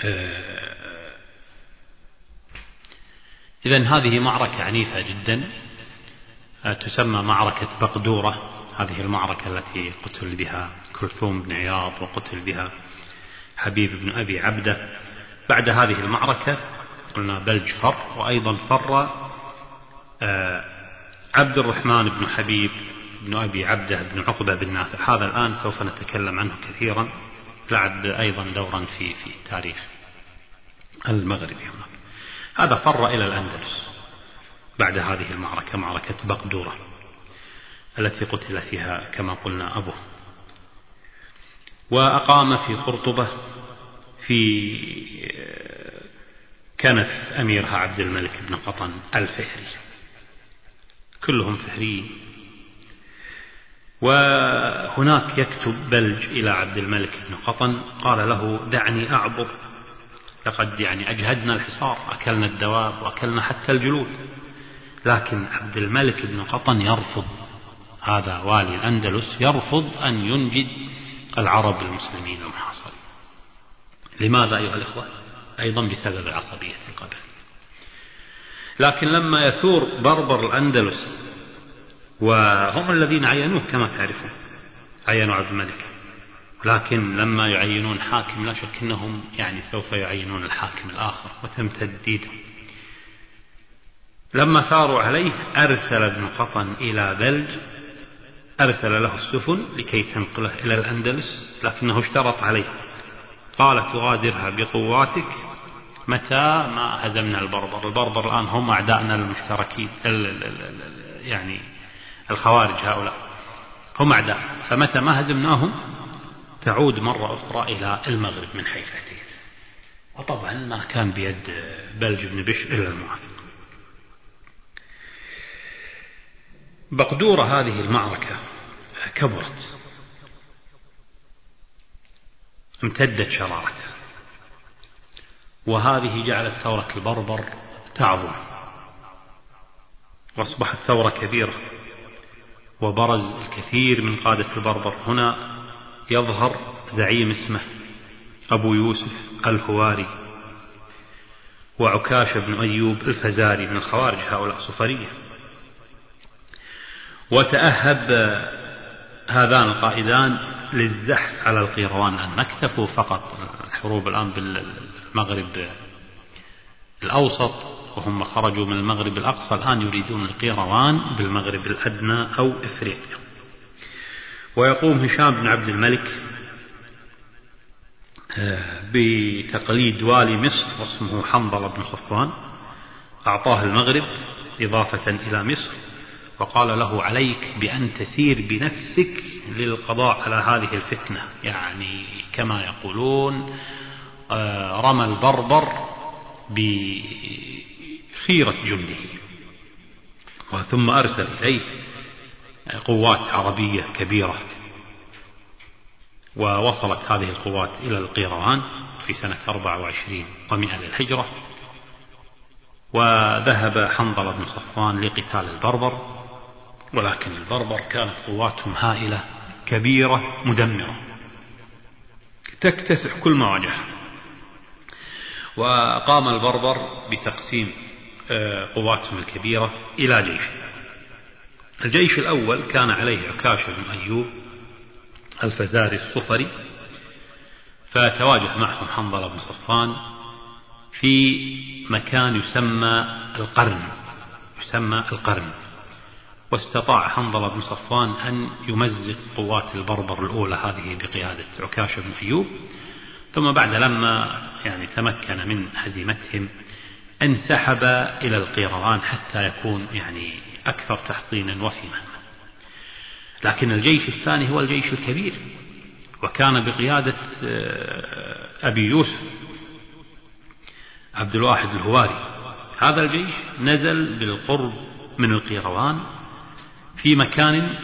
آه، إذا هذه معركة عنيفة جدا آه، تسمى معركة بقدورة. هذه المعركة التي قتل بها كلثوم بن عياض وقتل بها حبيب بن أبي عبدة. بعد هذه المعركة قلنا بلج فر وأيضا فر عبد الرحمن بن حبيب بن أبي عبده بن عقبة بن نافع. هذا الآن سوف نتكلم عنه كثيرا لعب أيضا دورا في في تاريخ المغرب هناك هذا فر إلى الأندلس بعد هذه المعركة معركة بقدورة التي قتل فيها كما قلنا أبوه. وأقام في قرطبة في كنف أميرها عبد الملك بن قطن الفهري كلهم فهريين وهناك يكتب بلج إلى عبد الملك بن قطن قال له دعني أعبر. لقد يعني أجهدنا الحصار أكلنا الدواب وأكلنا حتى الجلود. لكن عبد الملك بن قطن يرفض. هذا والي الأندلس يرفض أن ينجد العرب المسلمين المحاصرين. لماذا أيها الإخوة؟ أيضا بسبب العصبية القبلية لكن لما يثور بربر الأندلس وهم الذين عينوه كما تعرفون. عينوا عبد الملك. لكن لما يعينون حاكم لا شك أنهم يعني سوف يعينون الحاكم الآخر وتمتد ديدهم لما ثاروا عليه أرسل ابن قطن إلى بلج أرسل له السفن لكي تنقله إلى الأندلس لكنه اشترط عليه. قال تغادرها بقواتك متى ما هزمنا البربر. البربر الآن هم أعدائنا المشتركين يعني الخوارج هؤلاء هم أعداء. فمتى ما هزمناهم تعود مرة أخرى إلى المغرب من حيث أتيت. وطبعا ما كان بيد بلج بن بشر إلا الموافق. بقدور هذه المعركة كبرت. امتدت شرارتها. وهذه جعلت ثورة البربر تعظم. وأصبحت ثورة كبيرة. وبرز الكثير من قادة البربر هنا يظهر زعيم اسمه أبو يوسف الهواري وعكاش بن أيوب الفزاري من الخوارج هؤلاء صفرية. وتأهب هذان القائدان للزحف على القيروان. أن نكتفوا فقط الحروب الآن بالمغرب الأوسط. وهم خرجوا من المغرب الأقصى الآن يريدون القيروان بالمغرب الأدنى أو إفريقيا. ويقوم هشام بن عبد الملك آه، بتقليد والي مصر واسمه حنظلة بن صفوان. أعطاه المغرب إضافة إلى مصر وقال له عليك بأن تسير بنفسك للقضاء على هذه الفتنة. يعني كما يقولون آه، رمى البربر بخيرة جنده. ثم أرسل إليه قوات عربية كبيرة. ووصلت هذه القوات إلى القيروان في سنة 24 ومئة للهجرة. وذهب حنظلة بن صفوان لقتال البربر. ولكن البربر كانت قواتهم هائلة كبيرة مدمرة. تكتسح كل ما واجه وقام البربر بتقسيم قواتهم الكبيرة إلى جيش. الجيش الأول كان عليه عكاشة بن أيوب الفزاري الصفري فتواجه معهم حنظلة بن صفان في مكان يسمى القرن يسمى القرن. واستطاع حنظلة بن صفوان أن يمزق قوات البربر الأولى هذه بقيادة عكاشة بن أيوب ثم بعد لما يعني تمكن من هزيمتهم انسحب إلى القيروان حتى يكون يعني أكثر تحصينا وسما لكن الجيش الثاني هو الجيش الكبير وكان بقيادة آه، أبي يوسف عبد الواحد الهواري. هذا الجيش نزل بالقرب من القيروان في مكان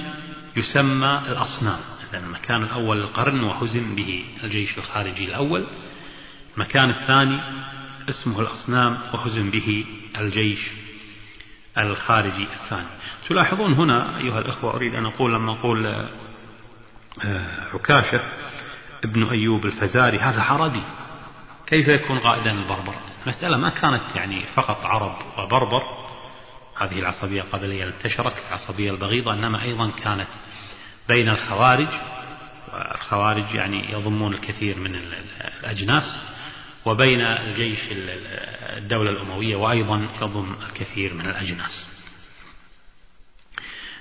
يسمى الأصنام. إذن المكان الأول القرن وهزم به الجيش الخارجي الأول. المكان الثاني اسمه الأصنام وهزم به الجيش الخارجي الثاني. تلاحظون هنا أيها الأخوة أريد أن أقول لما أقول آه، عكاشة ابن أيوب الفزاري هذا عربي. كيف يكون قائدا البربر؟ المسألة ما كانت يعني فقط عرب وبربر. هذه العصبية القبلية انتشرت العصبية البغيضة إنما أيضا كانت بين الخوارج والخوارج يعني يضمون الكثير من الأجناس. وبين الجيش الدولة الأموية وأيضا يضم الكثير من الأجناس.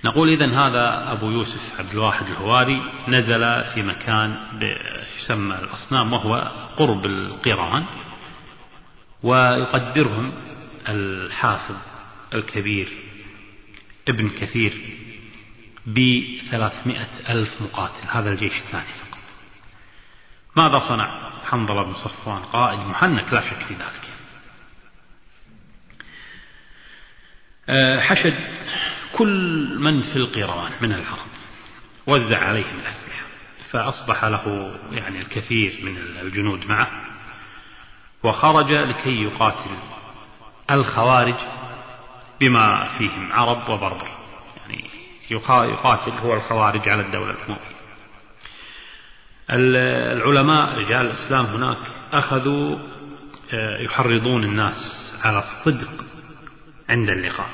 نقول إذن هذا أبو يوسف عبد الواحد الهواري نزل في مكان يسمى الأصنام وهو قرب القيران ويقدرهم الحافظ الكبير ابن كثير بثلاثمائة ألف مقاتل هذا الجيش الثاني. ماذا صنع؟ حنظلة بن صفوان. قائد محنك لا شك في ذلك. آه، حشد كل من في القيروان من العرب وزع عليهم الأسلحة فأصبح له يعني الكثير من الجنود معه وخرج لكي يقاتل الخوارج بما فيهم عرب وبربر. يعني يقاتل هو الخوارج على الدولة الأموية العلماء رجال الإسلام هناك أخذوا آه، يحرضون الناس على الصدق عند اللقاء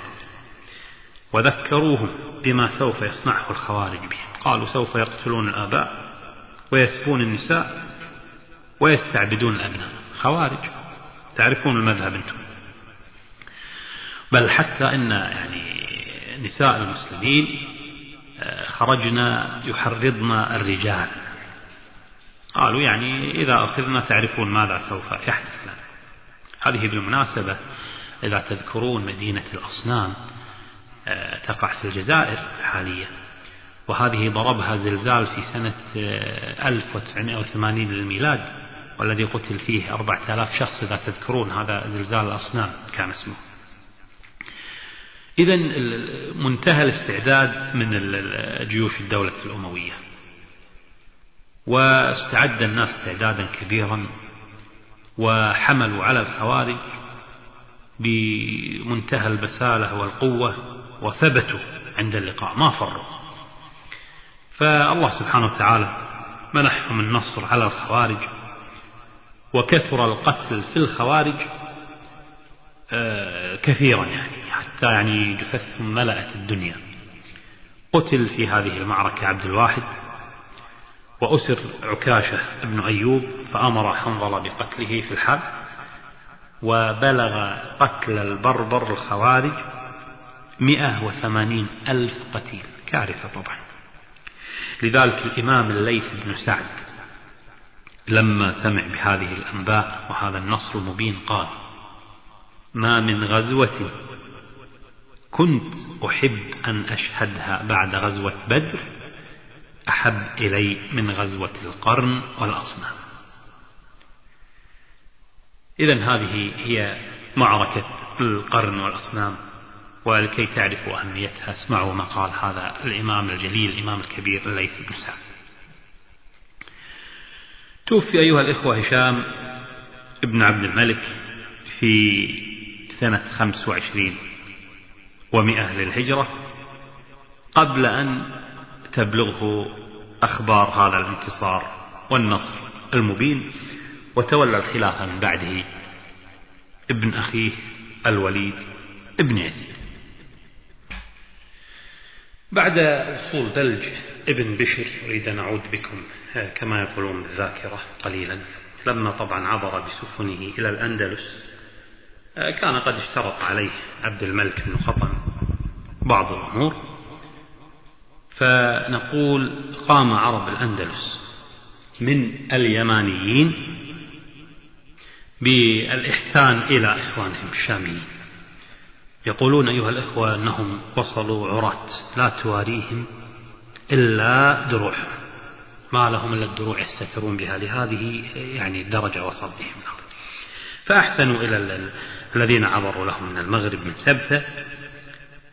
وذكروهم بما سوف يصنعه الخوارج بهم قالوا سوف يقتلون الآباء ويسفون النساء ويستعبدون الأبناء. خوارج تعرفون المذهب أنتم؟ بل حتى أن يعني نساء المسلمين آه، خرجنا يحرضن الرجال. قالوا يعني إذا أخذنا تعرفون ماذا سوف يحدث لنا هذه بالمناسبة إذا تذكرون مدينة الأصنام آه، تقع في الجزائر حاليا. وهذه ضربها زلزال في سنة 1980 آه، للميلاد والذي قتل فيه 4000 شخص إذا تذكرون هذا زلزال الأصنام كان اسمه. إذا منتهى الاستعداد من جيوش الدولة الأموية. واستعد الناس استعدادا كبيرا وحملوا على الخوارج بمنتهى البسالة والقوة وثبتوا عند اللقاء ما فروا. فالله سبحانه وتعالى منحهم النصر على الخوارج وكثر القتل في الخوارج آه، كثيرا يعني حتى يعني جثثهم ملأت الدنيا. قتل في هذه المعركة عبد الواحد وأسر عكاشة بن أيوب فأمر حنظل بقتله في الحال وبلغ قتل البربر الخوارج مئة وثمانين ألف قتيل. كارثة طبعا. لذلك الإمام الليث بن سعد لما سمع بهذه الأنباء وهذا النصر المبين قال ما من غزوة كنت أحب أن أشهدها بعد غزوة بدر أحب إلي من غزوة القرن والأصنام. إذا هذه هي معركة القرن والأصنام ولكي تعرفوا أهميتها اسمعوا ما قال هذا الإمام الجليل الإمام الكبير الليث بن سعد. توفي أيها الإخوة هشام ابن عبد الملك في سنة خمس وعشرين ومئة للهجرة قبل أن تبلغه أخبار هذا الانتصار والنصر المبين وتولى الخلافة من بعده ابن أخيه الوليد ابن يزيد. بعد وصول دلج ابن بشر أريد أن أعود بكم كما يقولون بالذاكرة قليلا. لما طبعا عبر بسفنه إلى الأندلس كان قد اشترط عليه عبد الملك بن قطن بعض الأمور. فنقول قام عرب الأندلس من اليمانيين بالإحسان إلى إخوانهم الشاميين. يقولون أيها الإخوة أنهم وصلوا عراة لا تواريهم إلا دروعهم. ما لهم إلا الدروع يستترون بها لهذه يعني الدرجة وصل بهم فأحسنوا إلى الذين عبروا لهم من المغرب من سبثة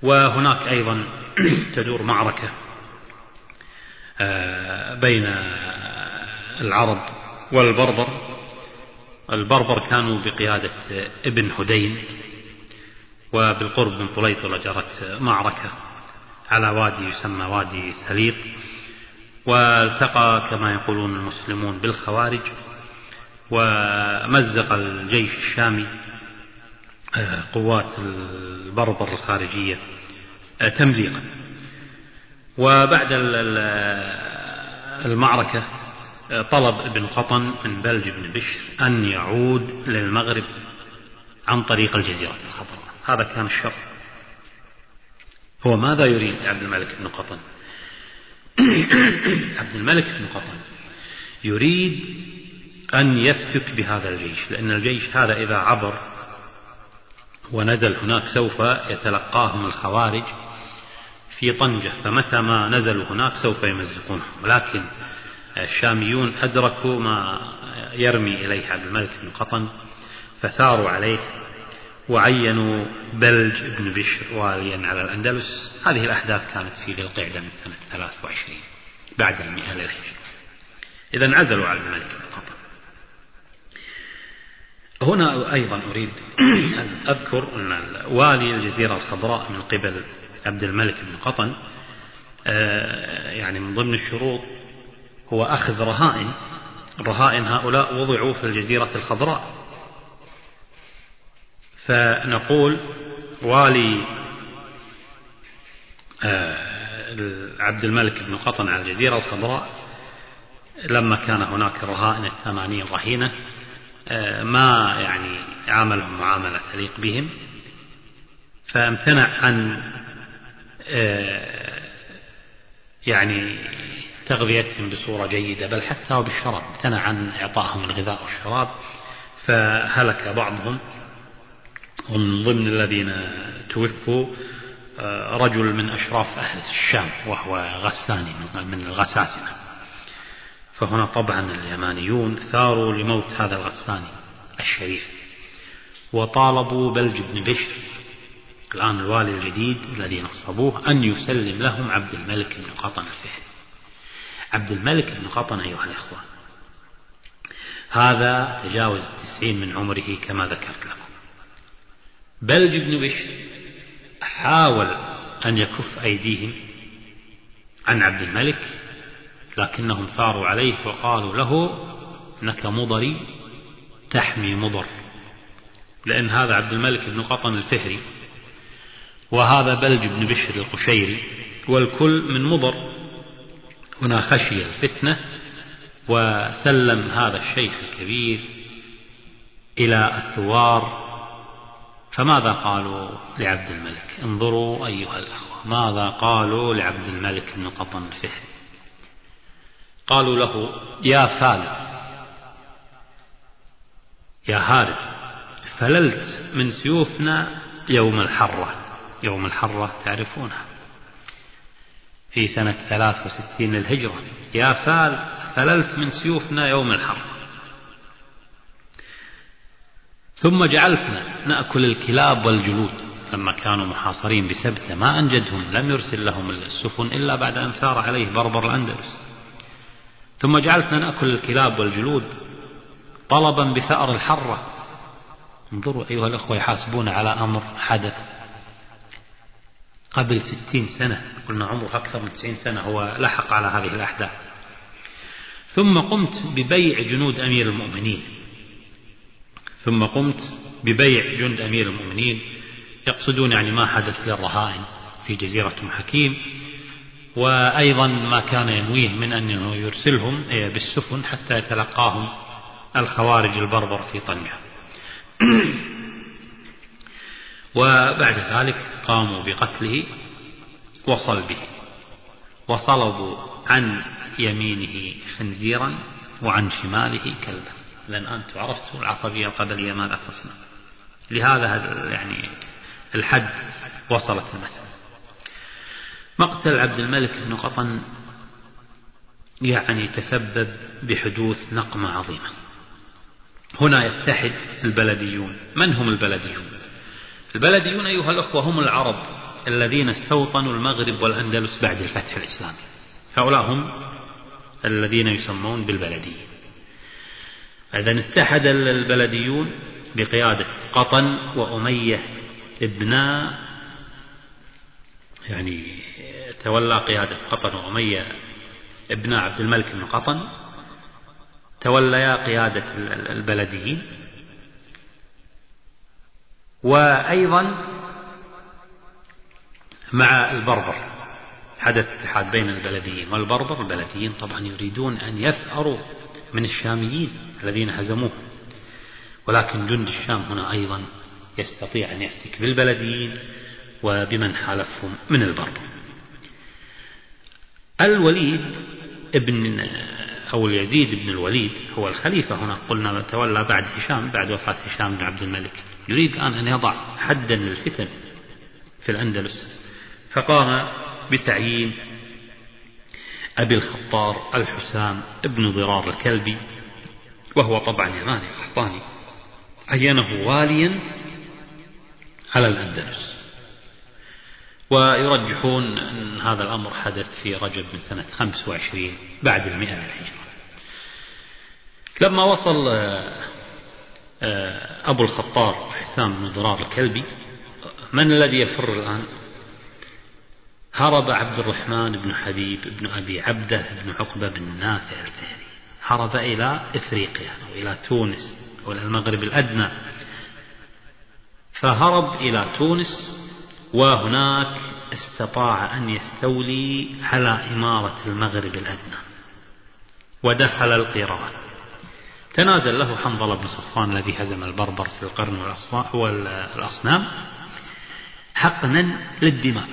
وهناك أيضا تدور معركة بين العرب والبربر. البربر كانوا بقيادة ابن هدين وبالقرب من طليطلة جرت معركة على وادي يسمى وادي سليط والتقى كما يقولون المسلمون بالخوارج ومزق الجيش الشامي آه، قوات البربر الخارجية آه، تمزيقا. وبعد المعركة طلب ابن قطن من بلج بن بشر أن يعود للمغرب عن طريق الجزيرة الخضراء. هذا كان الشر هو ماذا يريد عبد الملك بن قطن؟ عبد الملك بن قطن يريد أن يفتك بهذا الجيش لأن الجيش هذا إذا عبر ونزل هناك سوف يتلقاهم الخوارج. في طنجة فمتى ما نزلوا هناك سوف يمزقونهم ولكن الشاميون أدركوا ما يرمي إليه عبد الملك بن قطن فثاروا عليه وعينوا بلج بن بشر واليا على الأندلس. هذه الأحداث كانت في ذي القعدة من سنة 23 بعد المئة للهجرة إذا عزلوا عبد الملك بن قطن. هنا أيضا أريد أن أذكر أن والي الجزيرة الخضراء من قبل عبد الملك بن قطن آه، يعني من ضمن الشروط هو أخذ رهائن رهائن هؤلاء وضعوا في الجزيرة الخضراء. فنقول والي آه، عبد الملك بن قطن على الجزيرة الخضراء لما كان هناك رهائن الثمانين رهينة آه، ما يعني عاملهم معاملة تليق بهم. فامتنع عن يعني تغذيتهم بصورة جيدة بل حتى وبالشراب امتنع عن إعطائهم الغذاء والشراب فهلك بعضهم. ومن ضمن الذين توفوا آه، رجل من أشراف أهل الشام وهو غساني من الغساسنة. فهنا طبعا اليمانيون ثاروا لموت هذا الغساني الشريف وطالبوا بلج بن بشر. الآن الوالي الجديد الذي نصبوه أن يسلم لهم عبد الملك بن قطن الفهري عبد الملك بن قطن أيها الإخوة هذا تجاوز التسعين من عمره كما ذكرت لكم. بلج بن بشر حاول أن يكف أيديهم عن عبد الملك لكنهم ثاروا عليه وقالوا له إنك مضري تحمي مضر لأن هذا عبد الملك بن قطن الفهري وهذا بلج بن بشر القشيري. والكل من مضر. هنا خشي الفتنة وسلم هذا الشيخ الكبير إلى الثوار. فماذا قالوا لعبد الملك؟ انظروا أيها الأخوة ماذا قالوا لعبد الملك بن قطن الفهري قالوا له يا فال يا هارد فللت من سيوفنا يوم الحرة. يوم الحرة تعرفونها. في سنة 63 للهجرة. يا فال فللت من سيوفنا يوم الحر ثم جعلتنا نأكل الكلاب والجلود. لما كانوا محاصرين بسبتة ما أنجدهم لم يرسل لهم السفن إلا بعد أن ثار عليه بربر الأندلس. ثم جعلتنا نأكل الكلاب والجلود طلبا بثأر الحرة. انظروا أيها الأخوة يحاسبون على أمر حدث. قبل ستين سنة قلنا عمره أكثر من تسعين سنة هو لحق على هذه الأحداث. ثم قمت ببيع جنود أمير المؤمنين. ثم قمت ببيع جند أمير المؤمنين يقصدون يعني ما حدث للرهائن في جزيرة حكيم. وأيضا ما كان ينويه من أنه يرسلهم بالسفن حتى يتلقاهم الخوارج البربر في طنجة. وبعد ذلك قاموا بقتله وصلبه وصلبوا عن يمينه خنزيرا وعن شماله كلبا. لأن أنتم عرفتوا العصبية القبلية ماذا تصنع. لهذا يعني الحد وصلت المسألة. مقتل عبد الملك بن قطن يعني تسبب بحدوث نقمة عظيمة. هنا يتحد البلديون. من هم البلديون؟ البلديون أيها الأخوة هم العرب الذين استوطنوا المغرب والأندلس بعد الفتح الإسلامي. هؤلاء هم الذين يسمون بالبلديين إذا اتحد البلديون بقيادة قطن وأمية ابن يعني تولى قيادة قطن وأمية ابن عبد الملك بن قطن توليا قيادة البلديين. وأيضا مع البربر حدث اتحاد بين البلديين والبربر البلديين طبعا يريدون أن يثأروا من الشاميين الذين هزموه ولكن جند الشام هنا أيضا يستطيع أن يفتك بالبلديين وبمن حالفهم من البربر. الوليد ابن أو يزيد بن الوليد هو الخليفة هنا قلنا تولى بعد هشام بعد وفاة هشام بن عبد الملك. يريد الآن أن يضع حدا للفتن في الأندلس فقام بتعيين أبي الخطار الحسام ابن ضرار الكلبي وهو طبعا يماني قحطاني عينه واليا على الأندلس. ويرجحون أن هذا الأمر حدث في رجب من سنة 25 بعد المئة للهجرة لما وصل آه، أبو الخطار حسام بن ضرار الكلبي من الذي يفر الآن؟ هرب عبد الرحمن بن حبيب بن أبي عبدة بن عقبة بن نافع الفهري. هرب إلى إفريقيا أو إلى تونس أو إلى المغرب الأدنى. فهرب إلى تونس وهناك استطاع أن يستولي على إمارة المغرب الأدنى ودخل القيروان تنازل له حنظلة بن صفوان الذي هزم البربر في القرن والأصنام حقنا للدماء.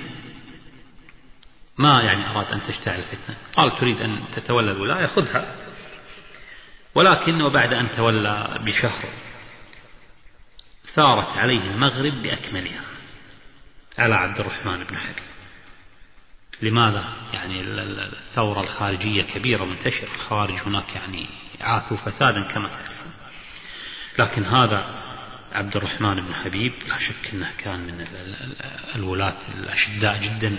ما يعني أراد أن تشتعل الفتنة. قال تريد أن تتولى الولاية خذها. ولكن وبعد أن تولى بشهر ثارت عليه المغرب بأكملها على عبد الرحمن بن حبيب لماذا؟ يعني الثورة الخارجية كبيرة منتشرة الخوارج هناك يعني عاثوا فسادا كما تعرفون. لكن هذا عبد الرحمن بن حبيب لا شك أنه كان من الولاة الأشداء جدا.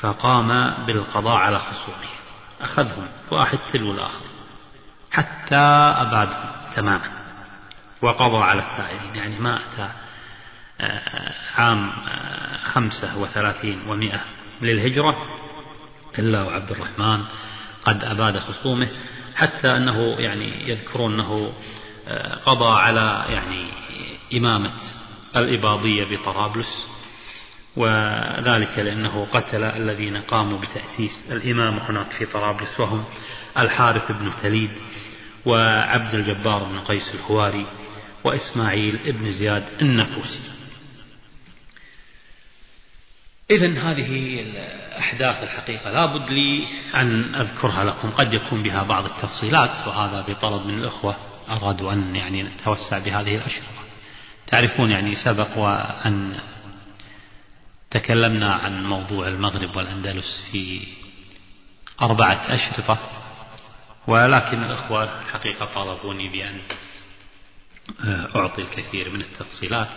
فقام بالقضاء على خصومه. أخذهم واحد تلو الآخر. حتى أبادهم تماما. وقضى على الثائرين. يعني ما أتى آه، عام آه، خمسة وثلاثين ومئة للهجرة إلا وعبد الرحمن قد أباد خصومه حتى أنه يعني يذكرون أنه آه، قضى على يعني إمامة الإباضية بطرابلس وذلك لأنه قتل الذين قاموا بتأسيس الإمامة هناك في طرابلس وهم الحارث بن تليد وعبد الجبار بن قيس الهواري وإسماعيل بن زياد النفوسي. إذا هذه الأحداث الحقيقة لا بد لي أن أذكرها لكم. قد يكون بها بعض التفصيلات وهذا بطلب من الأخوة. أرادوا أن يعني نتوسع بهذه الأشرطة. تعرفون يعني سبق وأن تكلمنا عن موضوع المغرب والأندلس في أربعة أشرطة ولكن الأخوة الحقيقة طالبوني بأن أعطي الكثير من التفصيلات.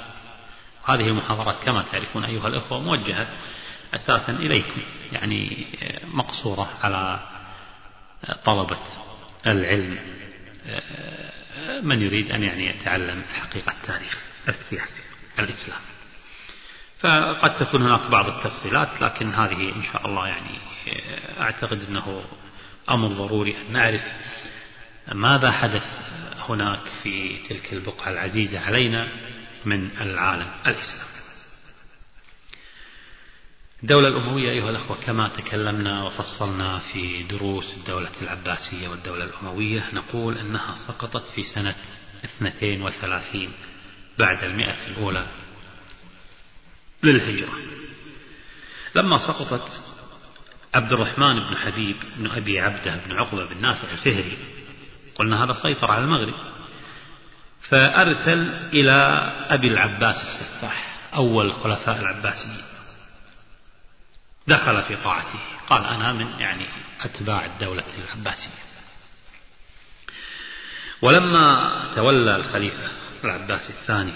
هذه المحاضرات كما تعرفون أيها الأخوة موجهة أساسا إليكم يعني مقصورة على طلبة العلم من يريد أن يعني يتعلم حقيقة التاريخ السياسي الإسلامي. فقد تكون هناك بعض التفصيلات لكن هذه إن شاء الله يعني أعتقد أنه أمر ضروري أن نعرف ماذا حدث هناك في تلك البقعة العزيزة علينا. من العالم. الإسلامي الدولة الأموية أيها الأخوة كما تكلمنا وفصلنا في دروس الدولة العباسية والدولة الأموية نقول أنها سقطت في سنة 32 بعد المئة الأولى للهجرة. لما سقطت عبد الرحمن بن حبيب بن أبي عبده بن عقبة بن نافع الفهري قلنا هذا سيطر على المغرب. فأرسل إلى أبي العباس السفاح أول خلفاء العباسيين دخل في طاعته. قال أنا من يعني أتباع الدولة العباسية. ولما تولى الخليفة العباسي الثاني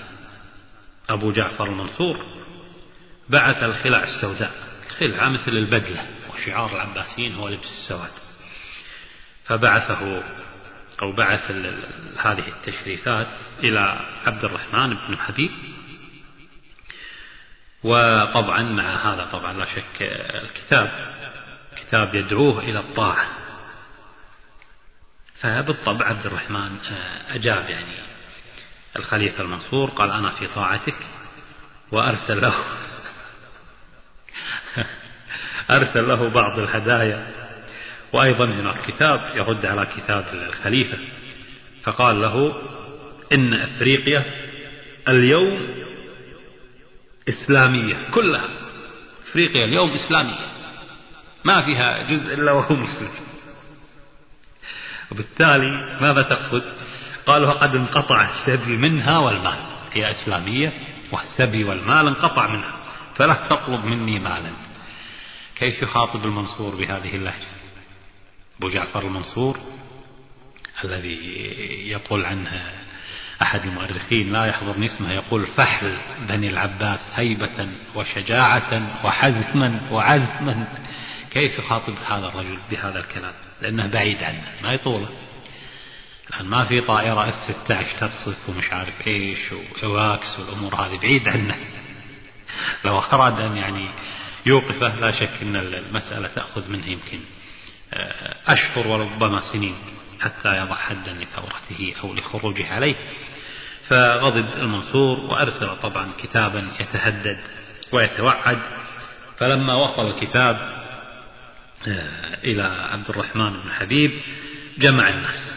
أبو جعفر المنصور بعث الخلع السوداء. الخلعة مثل البدلة وشعار العباسيين هو لبس السواد. فبعثه أو بعث هذه التشريفات إلى عبد الرحمن بن حبيب. وطبعا مع هذا طبعا لا شك الكتاب كتاب يدعوه إلى الطاعة. فبالطبع عبد الرحمن آه، أجاب يعني الخليفة المنصور قال أنا في طاعتك وأرسل له أرسل له بعض الهدايا. وأيضا هناك كتاب يرد على كتاب الخليفة فقال له إن أفريقيا اليوم إسلامية كلها. أفريقيا اليوم إسلامية ما فيها جزء إلا وهو مسلم. وبالتالي ماذا تقصد؟ قال وقد انقطع السبي منها والمال. هي إسلامية والسبي والمال انقطع منها فلا تطلب مني مالا. كيف يخاطب المنصور بهذه اللهجة؟ أبو جعفر المنصور الذي يقول عنه أحد المؤرخين لا يحضرني اسمه يقول فحل بني العباس هيبة وشجاعة وحزما وعزما. كيف يخاطب هذا الرجل بهذا الكلام؟ لأنه بعيد عنه ما يطوله. الآن ما في طائرة اف 16 تقصف ومش عارف إيش وإواكس والأمور هذه بعيد عنه. لو أراد أن يعني يوقفه لا شك أن المسألة تأخذ منه يمكن. أشهر وربما سنين حتى يضع حدا لثورته أو لخروجه عليه. فغضب المنصور وأرسل طبعا كتابا يتهدد ويتوعد. فلما وصل الكتاب آه، إلى عبد الرحمن بن حبيب جمع الناس.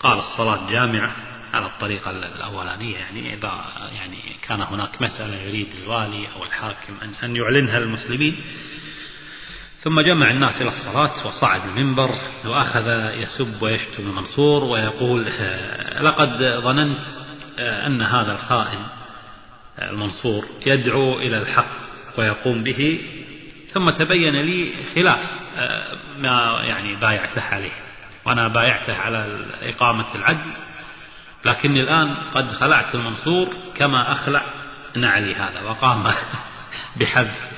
قال الصلاة جامعة على الطريقة الأولانية يعني إذا يعني كان هناك مسألة يريد الوالي أو الحاكم أن يعلنها للمسلمين. ثم جمع الناس إلى الصلاة وصعد المنبر وأخذ يسب ويشتم المنصور ويقول آه، لقد ظننت آه، أن هذا الخائن آه، المنصور يدعو إلى الحق ويقوم به ثم تبين لي خلاف ما يعني بايعته عليه. وأنا بايعته على إقامة العدل لكني الآن قد خلعت المنصور كما أخلع نعلي هذا وقام بحذف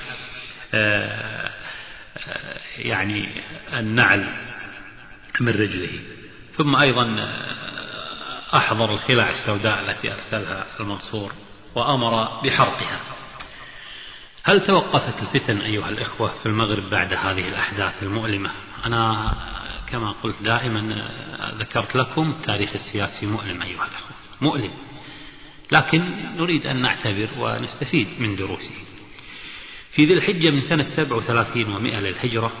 يعني النعل من رجله. ثم أيضا أحضر الخلع السوداء التي أرسلها المنصور وأمر بحرقها. هل توقفت الفتن أيها الإخوة في المغرب بعد هذه الأحداث المؤلمة؟ أنا كما قلت دائما ذكرت لكم التاريخ السياسي مؤلم أيها الإخوة مؤلم. لكن نريد أن نعتبر ونستفيد من دروسه. في ذي الحجة من سنة 37 ومئة للهجرة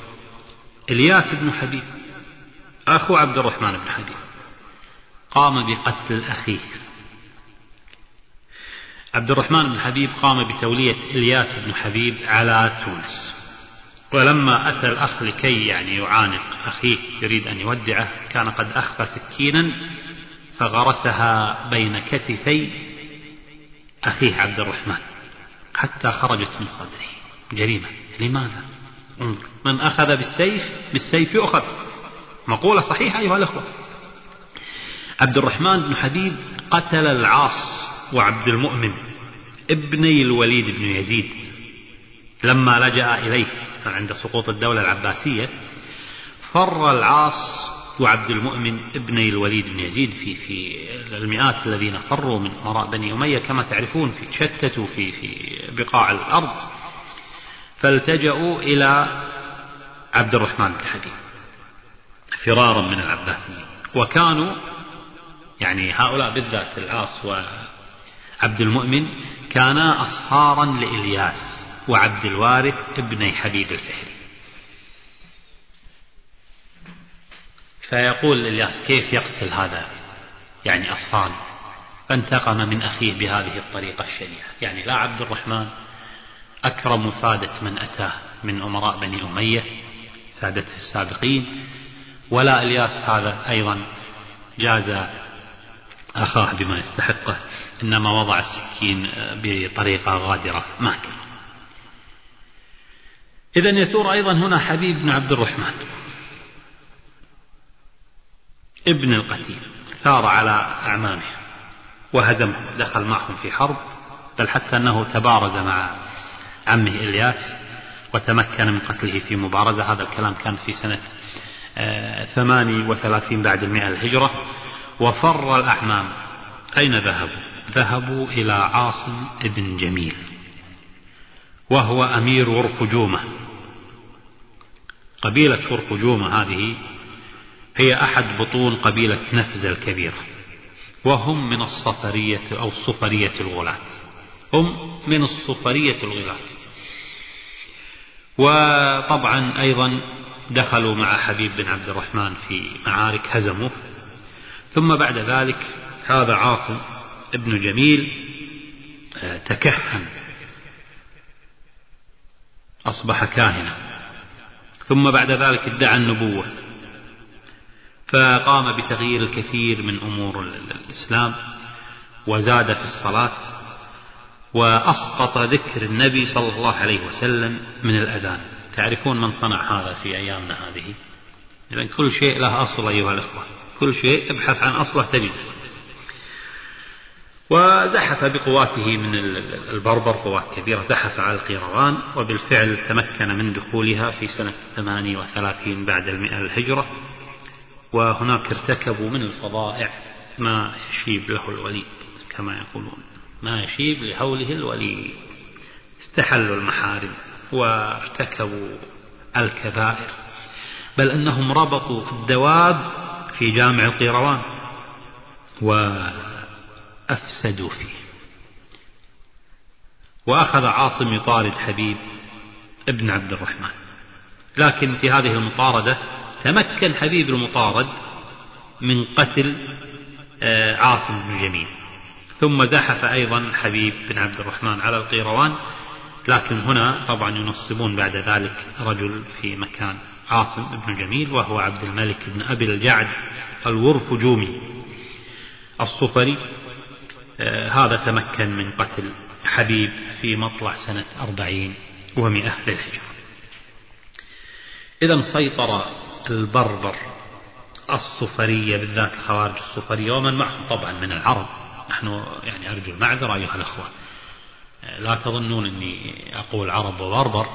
إلياس بن حبيب أخو عبد الرحمن بن حبيب قام بقتل أخيه. عبد الرحمن بن حبيب قام بتولية إلياس بن حبيب على تونس ولما أتى الأخ لكي يعني يعانق أخيه يريد أن يودعه كان قد أخفى سكينا فغرسها بين كتفي أخيه عبد الرحمن حتى خرجت من صدره. جريمة. لماذا؟ من أخذ بالسيف بالسيف يؤخذ. مقولة صحيحة أيها الأخوة. عبد الرحمن بن حبيب قتل العاص وعبد المؤمن ابني الوليد بن يزيد. لما لجأ إليه عند سقوط الدولة العباسية فر العاص وعبد المؤمن ابني الوليد بن يزيد في في المئات الذين فروا من وراء بني أمية. كما تعرفون في شتتوا في في بقاع الأرض. فالتجأوا إلى عبد الرحمن بن حكيم فرارا من العباسيين. وكانوا يعني هؤلاء بالذات العاص وعبد المؤمن كانا أصهارا لإلياس وعبد الوارث ابني حبيب الفهري. فيقول إلياس كيف يقتل هذا يعني أصهار فانتقم من أخيه بهذه الطريقة الشنيعة. يعني لا عبد الرحمن أكرم سادة من أتاه من أمراء بني أمية سادته السابقين. ولا إلياس هذا أيضا جاز أخاه بما يستحقه إنما وضع السكين بطريقة غادرة. ما كان. إذا يثور أيضا هنا حبيب بن عبد الرحمن. ابن القتيل. ثار على أعمامه وهزمهم دخل معهم في حرب بل حتى أنه تبارز مع عمه إلياس وتمكن من قتله في مبارزة. هذا الكلام كان في سنة آه، ثماني وثلاثين بعد المئة الهجرة. وفر الأعمام. أين ذهبوا؟ ذهبوا إلى عاصم بن جميل وهو أمير ورقجومة قبيلة ورقجومة هذه هي أحد بطون قبيلة نفز الكبيرة وهم من الصفرية أو الصفرية الغلاة. هم من الصفرية الغلاة. وطبعا أيضا دخلوا مع حبيب بن عبد الرحمن في معارك هزموه. ثم بعد ذلك هذا عاصم ابن جميل آه، تكهن. أصبح كاهنا. ثم بعد ذلك ادعى النبوة. فقام بتغيير الكثير من أمور الإسلام وزاد في الصلاة. وأسقط ذكر النبي صلى الله عليه وسلم من الأذان. تعرفون من صنع هذا في أيامنا هذه؟ إذا كل شيء له أصل أيها الأخوة. كل شيء ابحث عن أصله تجده وزحف بقواته من البربر قوات كبيرة زحف على القيروان وبالفعل تمكن من دخولها في سنة 38 بعد المئة الهجرة. وهناك ارتكبوا من الفظائع ما يشيب له الوليد كما يقولون. ما يشيب لهوله الوليد. استحلوا المحارم وارتكبوا الكبائر بل أنهم ربطوا في الدواب في جامع القيروان وأفسدوا فيه. وأخذ عاصم يطارد حبيب ابن عبد الرحمن. لكن في هذه المطاردة تمكن حبيب المطارد من قتل آه، عاصم بن جميل. ثم زحف أيضا حبيب بن عبد الرحمن على القيروان لكن هنا طبعا ينصبون بعد ذلك رجل في مكان عاصم بن جميل وهو عبد الملك بن أبي الجعد الورفجومي الصفري. آه هذا تمكن من قتل حبيب في مطلع سنة أربعين ومئة للهجرة. إذا سيطر البربر الصفرية بالذات الخوارج الصفرية ومن معهم طبعا من العرب. نحن يعني أرجو المعذرة أيها الأخوة. لا تظنون أني أقول عرب وبربر.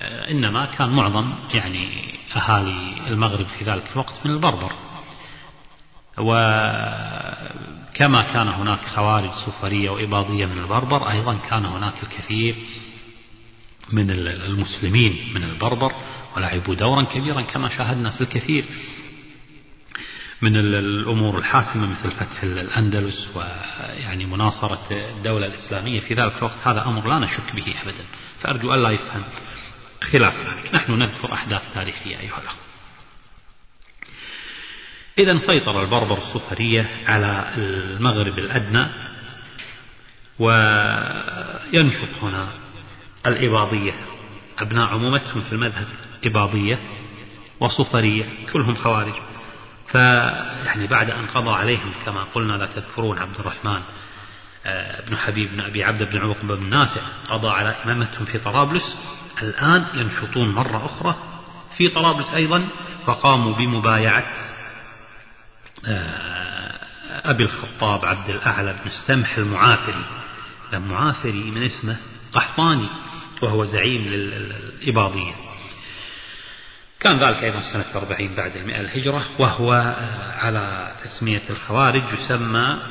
إنما كان معظم يعني أهالي المغرب في ذلك الوقت من البربر. وكما كان هناك خوارج صفرية وإباضية من البربر أيضا كان هناك الكثير من المسلمين من البربر ولعبوا دورا كبيرا كما شاهدنا في الكثير. من الأمور الحاسمة مثل فتح الأندلس ويعني مناصرة الدولة الإسلامية في ذلك الوقت هذا أمر لا نشك به أبدا. فأرجو ألا يفهم خلاف ذلك. نحن نذكر أحداث تاريخية أيها الأخوة. إذا سيطر البربر الصفرية على المغرب الأدنى وينشط هنا الإباضية. أبناء عمومتهم في المذهب إباضية وصفرية كلهم خوارج. فيعني بعد أن قضى عليهم كما قلنا لا تذكرون عبد الرحمن آه، بن حبيب بن أبي عبد بن عقبة بن نافع قضى على إمامتهم في طرابلس الآن ينشطون مرة أخرى في طرابلس أيضا فقاموا بمبايعة آه، أبي الخطاب عبد الأعلى بن السمح المعافري المعافري من اسمه قحطاني وهو زعيم للإباضية كان ذلك أيضا سنة 40 بعد المئة الهجرة وهو آه، على تسمية الخوارج يسمى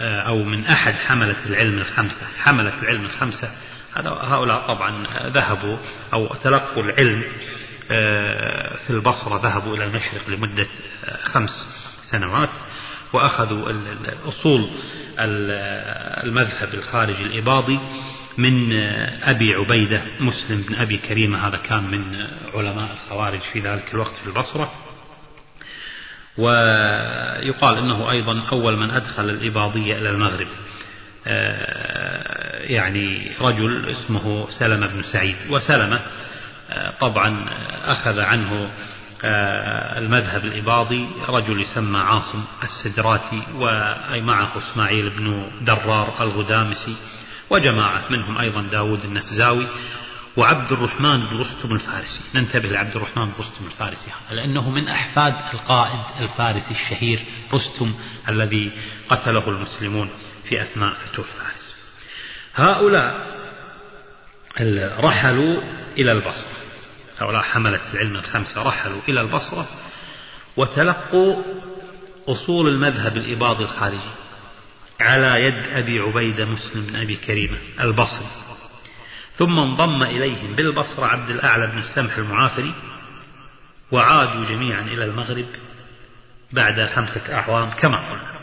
آه، أو من أحد حملة العلم الخمسة. حملة العلم الخمسة هؤلاء طبعا ذهبوا أو تلقوا العلم آه، في البصرة ذهبوا إلى المشرق لمدة خمس سنوات وأخذوا الأصول المذهب الخارجي الإباضي من أبي عبيدة مسلم بن أبي كريمة هذا كان من علماء الخوارج في ذلك الوقت في البصرة. ويقال أنه أيضا أول من أدخل الإباضية إلى المغرب. آه، يعني رجل اسمه سلمة بن سعيد. وسلمة آه، طبعا أخذ عنه آه، المذهب الإباضي رجل يسمى عاصم السدراتي وأي معه إسماعيل بن درار الغدامسي. وجماعة منهم أيضا داود النفزاوي وعبد الرحمن بن رستم الفارسي. ننتبه لعبد الرحمن بن رستم الفارسي. لأنه من أحفاد القائد الفارسي الشهير رستم الذي قتله المسلمون في أثناء فتوح فارس. هؤلاء رحلوا إلى البصرة. هؤلاء حملة العلم الخمسة رحلوا إلى البصرة وتلقوا أصول المذهب الإباضي الخارجي. على يد أبي عبيدة مسلم بن أبي كريمة البصري. ثم انضم إليهم بالبصرة عبد الأعلى بن السمح المعافري وعادوا جميعا إلى المغرب بعد خمسة أعوام كما قلنا.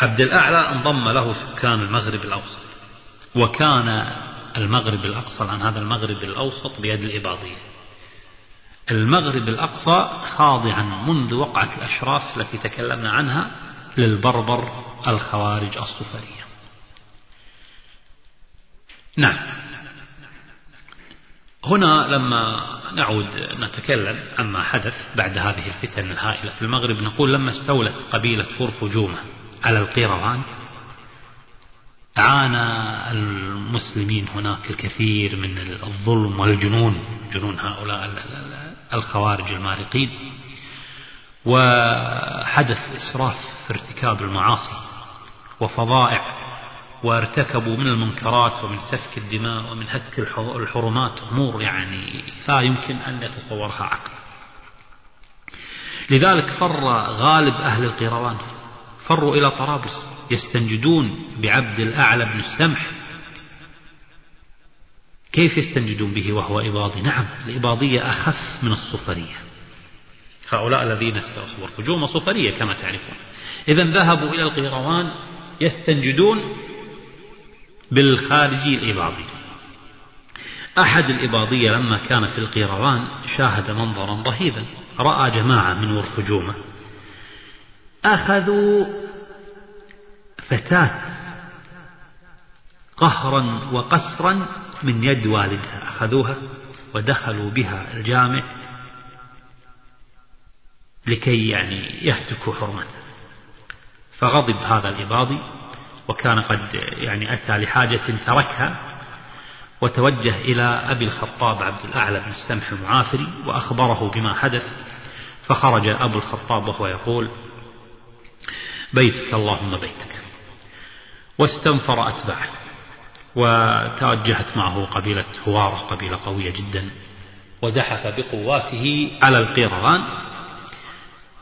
عبد الأعلى انضم له سكان المغرب الأوسط وكان المغرب الأقصى الآن هذا المغرب الأوسط بيد الإباضية. المغرب الأقصى خاضعا منذ وقعة الأشراف التي تكلمنا عنها للبربر الخوارج الصفرية. نعم. هنا لما نعود نتكلم عما حدث بعد هذه الفتن الهائلة في المغرب نقول لما استولت قبيلة فرفجومة على القيروان عانى المسلمين هناك الكثير من الظلم والجنون جنون هؤلاء الخوارج المارقين. وحدث إسراف في ارتكاب المعاصي وفظائع وارتكبوا من المنكرات ومن سفك الدماء ومن هتك الحرمات أمور يعني لا يمكن أن يتصورها عقل. لذلك فر غالب أهل القيروان. فروا إلى طرابلس يستنجدون بعبد الأعلى بن السمح. كيف يستنجدون به وهو إباضي؟ نعم الإباضية أخف من الصفرية. هؤلاء الذين استوصوا الهجوم صفرية كما تعرفون. إذا ذهبوا إلى القيروان يستنجدون بالخارجي الإباضي. أحد الإباضية لما كان في القيروان شاهد منظرا رهيبا. رأى جماعة من ورخجومة أخذوا فتاة قهرا وقسرا من يد والدها. أخذوها ودخلوا بها الجامع. لكي يعني يهتكوا حرمتها فغضب هذا الإباضي وكان قد يعني أتى لحاجة تركها وتوجه إلى أبي الخطاب عبد الأعلى بن السمح المعافري وأخبره بما حدث فخرج أبو الخطاب وهو يقول بيتك اللهم بيتك. واستنفر أتباعه وتوجهت معه قبيلة هوارة قبيلة قوية جدا وزحف بقواته على القيروان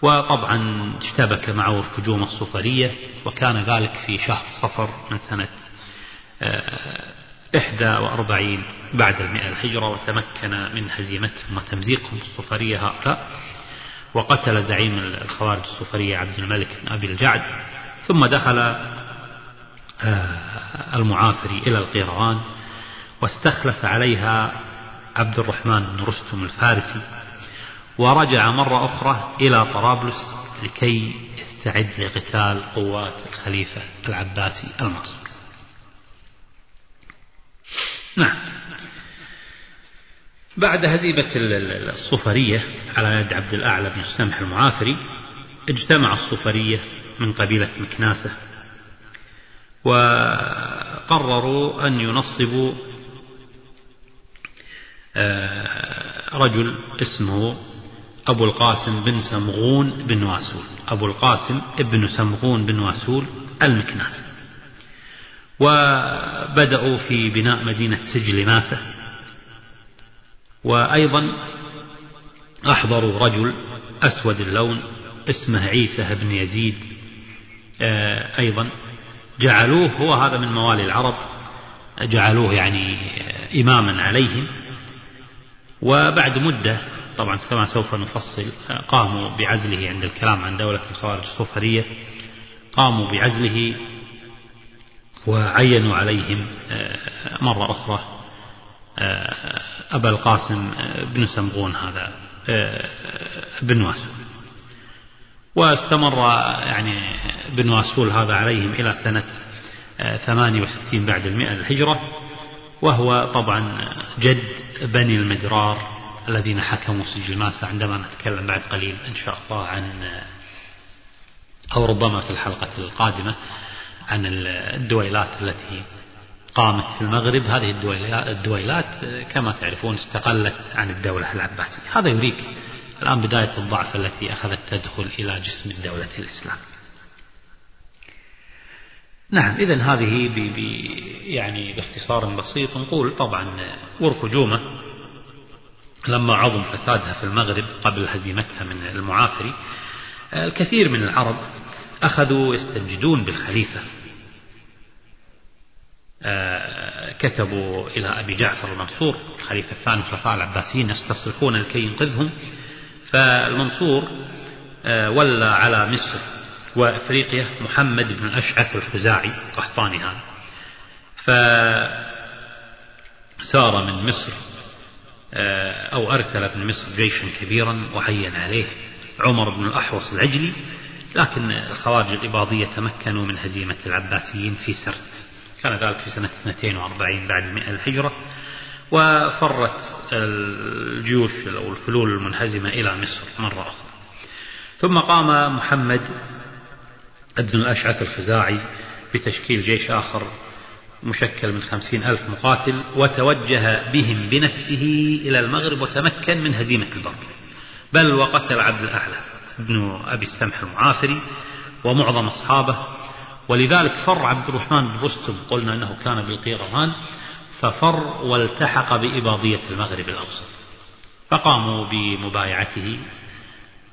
وطبعا اشتبك معه الهجوم الصفرية وكان ذلك في شهر صفر من سنة آه، إحدى وأربعين بعد المئة الهجرة وتمكن من هزيمتهم وتمزيقهم الصفرية هؤلاء وقتل زعيم الخوارج الصفرية عبد الملك بن أبي الجعد ثم دخل آه، المعافري إلى القيروان واستخلف عليها عبد الرحمن بن رستم الفارسي ورجع مرة أخرى إلى طرابلس لكي يستعد لقتال قوات الخليفة العباسي المنصور نعم. بعد هزيمة الصفرية على يد عبد الأعلى بن السمح المعافري اجتمع الصفرية من قبيلة مكناسة وقرروا أن ينصبوا آه، رجل اسمه أبو القاسم بن سمغون بن واسول. أبو القاسم ابن سمغون بن واسول المكناسي. وبدأوا في بناء مدينة سجل ناسة وأيضا أحضروا رجل أسود اللون اسمه عيسى بن يزيد. آه، أيضا جعلوه هو هذا من موالي العرب جعلوه يعني إماما عليهم. وبعد مدة طبعا كما سوف نفصل قاموا بعزله عند الكلام عن دولة الخوارج الصفرية قاموا بعزله وعينوا عليهم آه، مرة أخرى آه، أبا القاسم آه، بن سمغون هذا بن واسول. واستمر يعني بن واسول هذا عليهم إلى سنة 68 بعد المئة الهجرة وهو طبعا جد بني المدرار الذين حكموا سجل ماسة عندما نتكلم بعد قليل إن شاء الله عن أو ربما في الحلقة القادمة عن الدويلات التي قامت في المغرب. هذه الدويلات كما تعرفون استقلت عن الدولة العباسية. هذا يريك الآن بداية الضعف التي أخذت تدخل إلى جسم الدولة الإسلام. نعم إذا هذه ب يعني باختصار بسيط نقول طبعا ورفجومة لما عظم فسادها في المغرب قبل هزيمتها من المعافري الكثير من العرب أخذوا يستنجدون بالخليفة. آه، كتبوا إلى أبي جعفر المنصور الخليفة الثاني الخلفاء العباسيين يستصلحون لكي ينقذهم. فالمنصور آه، ولى على مصر وإفريقيا محمد بن الأشعث الخزاعي قحطاني هذا. فسار من مصر أو أرسل من مصر جيشا كبيرا وعين عليه عمر بن الأحوص العجلي لكن الخوارج الإباضية تمكنوا من هزيمة العباسيين في سرت. كان ذلك في سنة 42 بعد المئة الهجرة وفرت الجيوش أو الفلول المنهزمة إلى مصر مرة أخرى. ثم قام محمد بن الأشعث الخزاعي بتشكيل جيش آخر مشكل من خمسين ألف مقاتل وتوجه بهم بنفسه إلى المغرب وتمكن من هزيمة البر بل وقتل عبد الأعلى بن أبي السمح المعافري ومعظم أصحابه. ولذلك فر عبد الرحمن بن رستم قلنا أنه كان بالقيروان ففر والتحق بإباضية المغرب الأوسط. فقاموا بمبايعته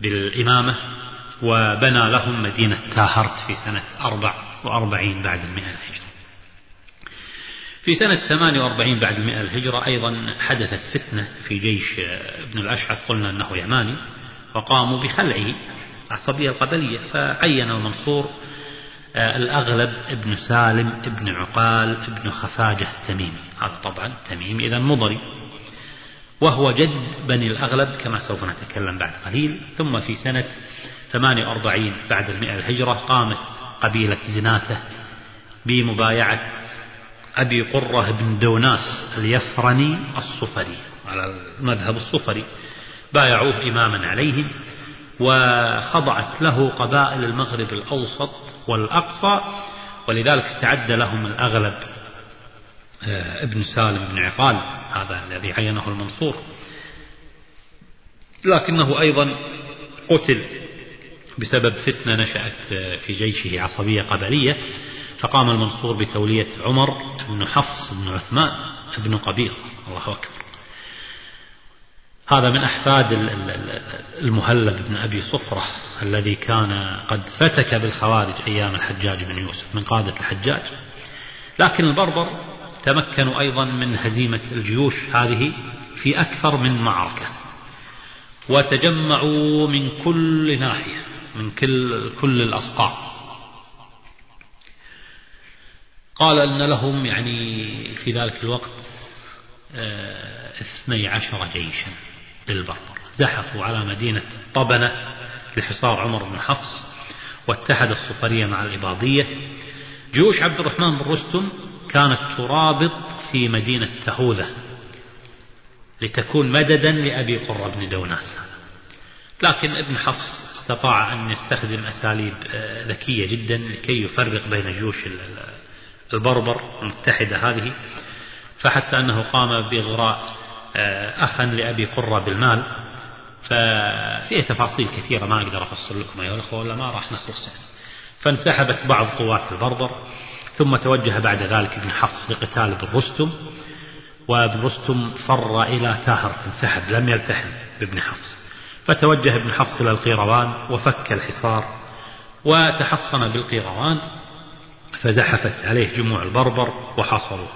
بالإمامة وبنى لهم مدينة تاهرت في سنة أربع وأربعين بعد المئة الهجرة في سنة 48 بعد المئة الهجرة أيضا حدثت فتنة في جيش ابن الأشعث قلنا أنه يماني وقاموا بخلعه العصبية القبلية فعين المنصور آه، الأغلب ابن سالم ابن عقال ابن خفاجة التميمي. هذا طبعا تميمي إذا مضري. وهو جد بني الأغلب كما سوف نتكلم بعد قليل. ثم في سنة 48 بعد المئة الهجرة قامت قبيلة زناتة بمبايعة أبي قرة بن دوناس اليفرني الصفري على المذهب الصفري بايعوه إماما عليهم وخضعت له قبائل المغرب الأوسط والأقصى ولذلك استعد لهم الأغلب آه، ابن سالم بن عقال هذا الذي عينه المنصور. لكنه أيضا قتل بسبب فتنة نشأت في جيشه عصبية قبلية فقام المنصور بتولية عمر بن حفص بن عثمان بن قبيصة. الله أكبر. هذا من أحفاد المهلب بن أبي صفرة الذي كان قد فتك بالخوارج أيام الحجاج بن يوسف من قادة الحجاج. لكن البربر تمكنوا أيضا من هزيمة الجيوش هذه في أكثر من معركة. وتجمعوا من كل ناحية من كل, كل الأصقاع. قال أن لهم يعني في ذلك الوقت آه، اثني عشر جيشا للبربر زحفوا على مدينة طبنة لحصار عمر بن حفص واتحد الصفرية مع الإباضية. جيوش عبد الرحمن بن رستم كانت ترابط في مدينة تهوذة لتكون مددا لأبي قرة بن دوناس. لكن ابن حفص استطاع أن يستخدم أساليب آه، ذكية جدا لكي يفرق بين جيوش البربر المتحدة هذه فحتى أنه قام بإغراء آه، أخا لأبي قرة بالمال ففيه تفاصيل كثيرة ما أقدر أفصل لكم أيها الأخوة ولا ما راح نخلص يعني فانسحبت بعض قوات البربر ثم توجه بعد ذلك ابن حفص لقتال ابن رستم وابن رستم فر إلى تاهرت انسحب لم يلتحم بابن حفص. فتوجه ابن حفص إلى القيروان وفك الحصار وتحصن بالقيروان فزحفت عليه جموع البربر وحاصروه.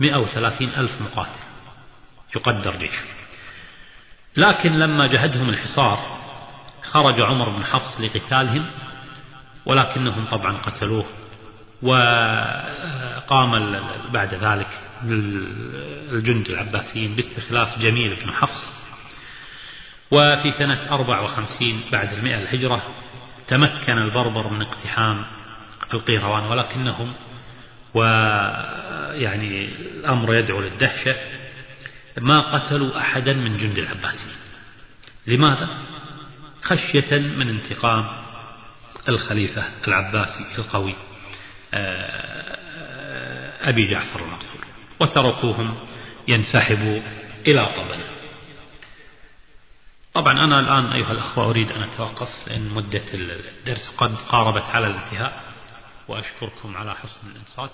130 ألف مقاتل. يقدر جيشه لكن لما جهدهم الحصار خرج عمر بن حفص لقتالهم ولكنهم طبعا قتلوه وقام بعد ذلك الجند العباسيين باستخلاف جميل بن حفص. وفي سنة 54 بعد المئة الهجرة تمكن البربر من اقتحام القيروان ولكنهم ويعني الأمر يدعو للدهشة. ما قتلوا أحدا من جند العباسيين. لماذا؟ خشية من انتقام الخليفة العباسي القوي آه، أبي جعفر المنصور وتركوهم ينسحبوا إلى طبنة طبعا أنا الآن أيها الأخوة أريد أن أتوقف لأن مدة الدرس قد قاربت على الانتهاء. وأشكركم على حسن الإنصات.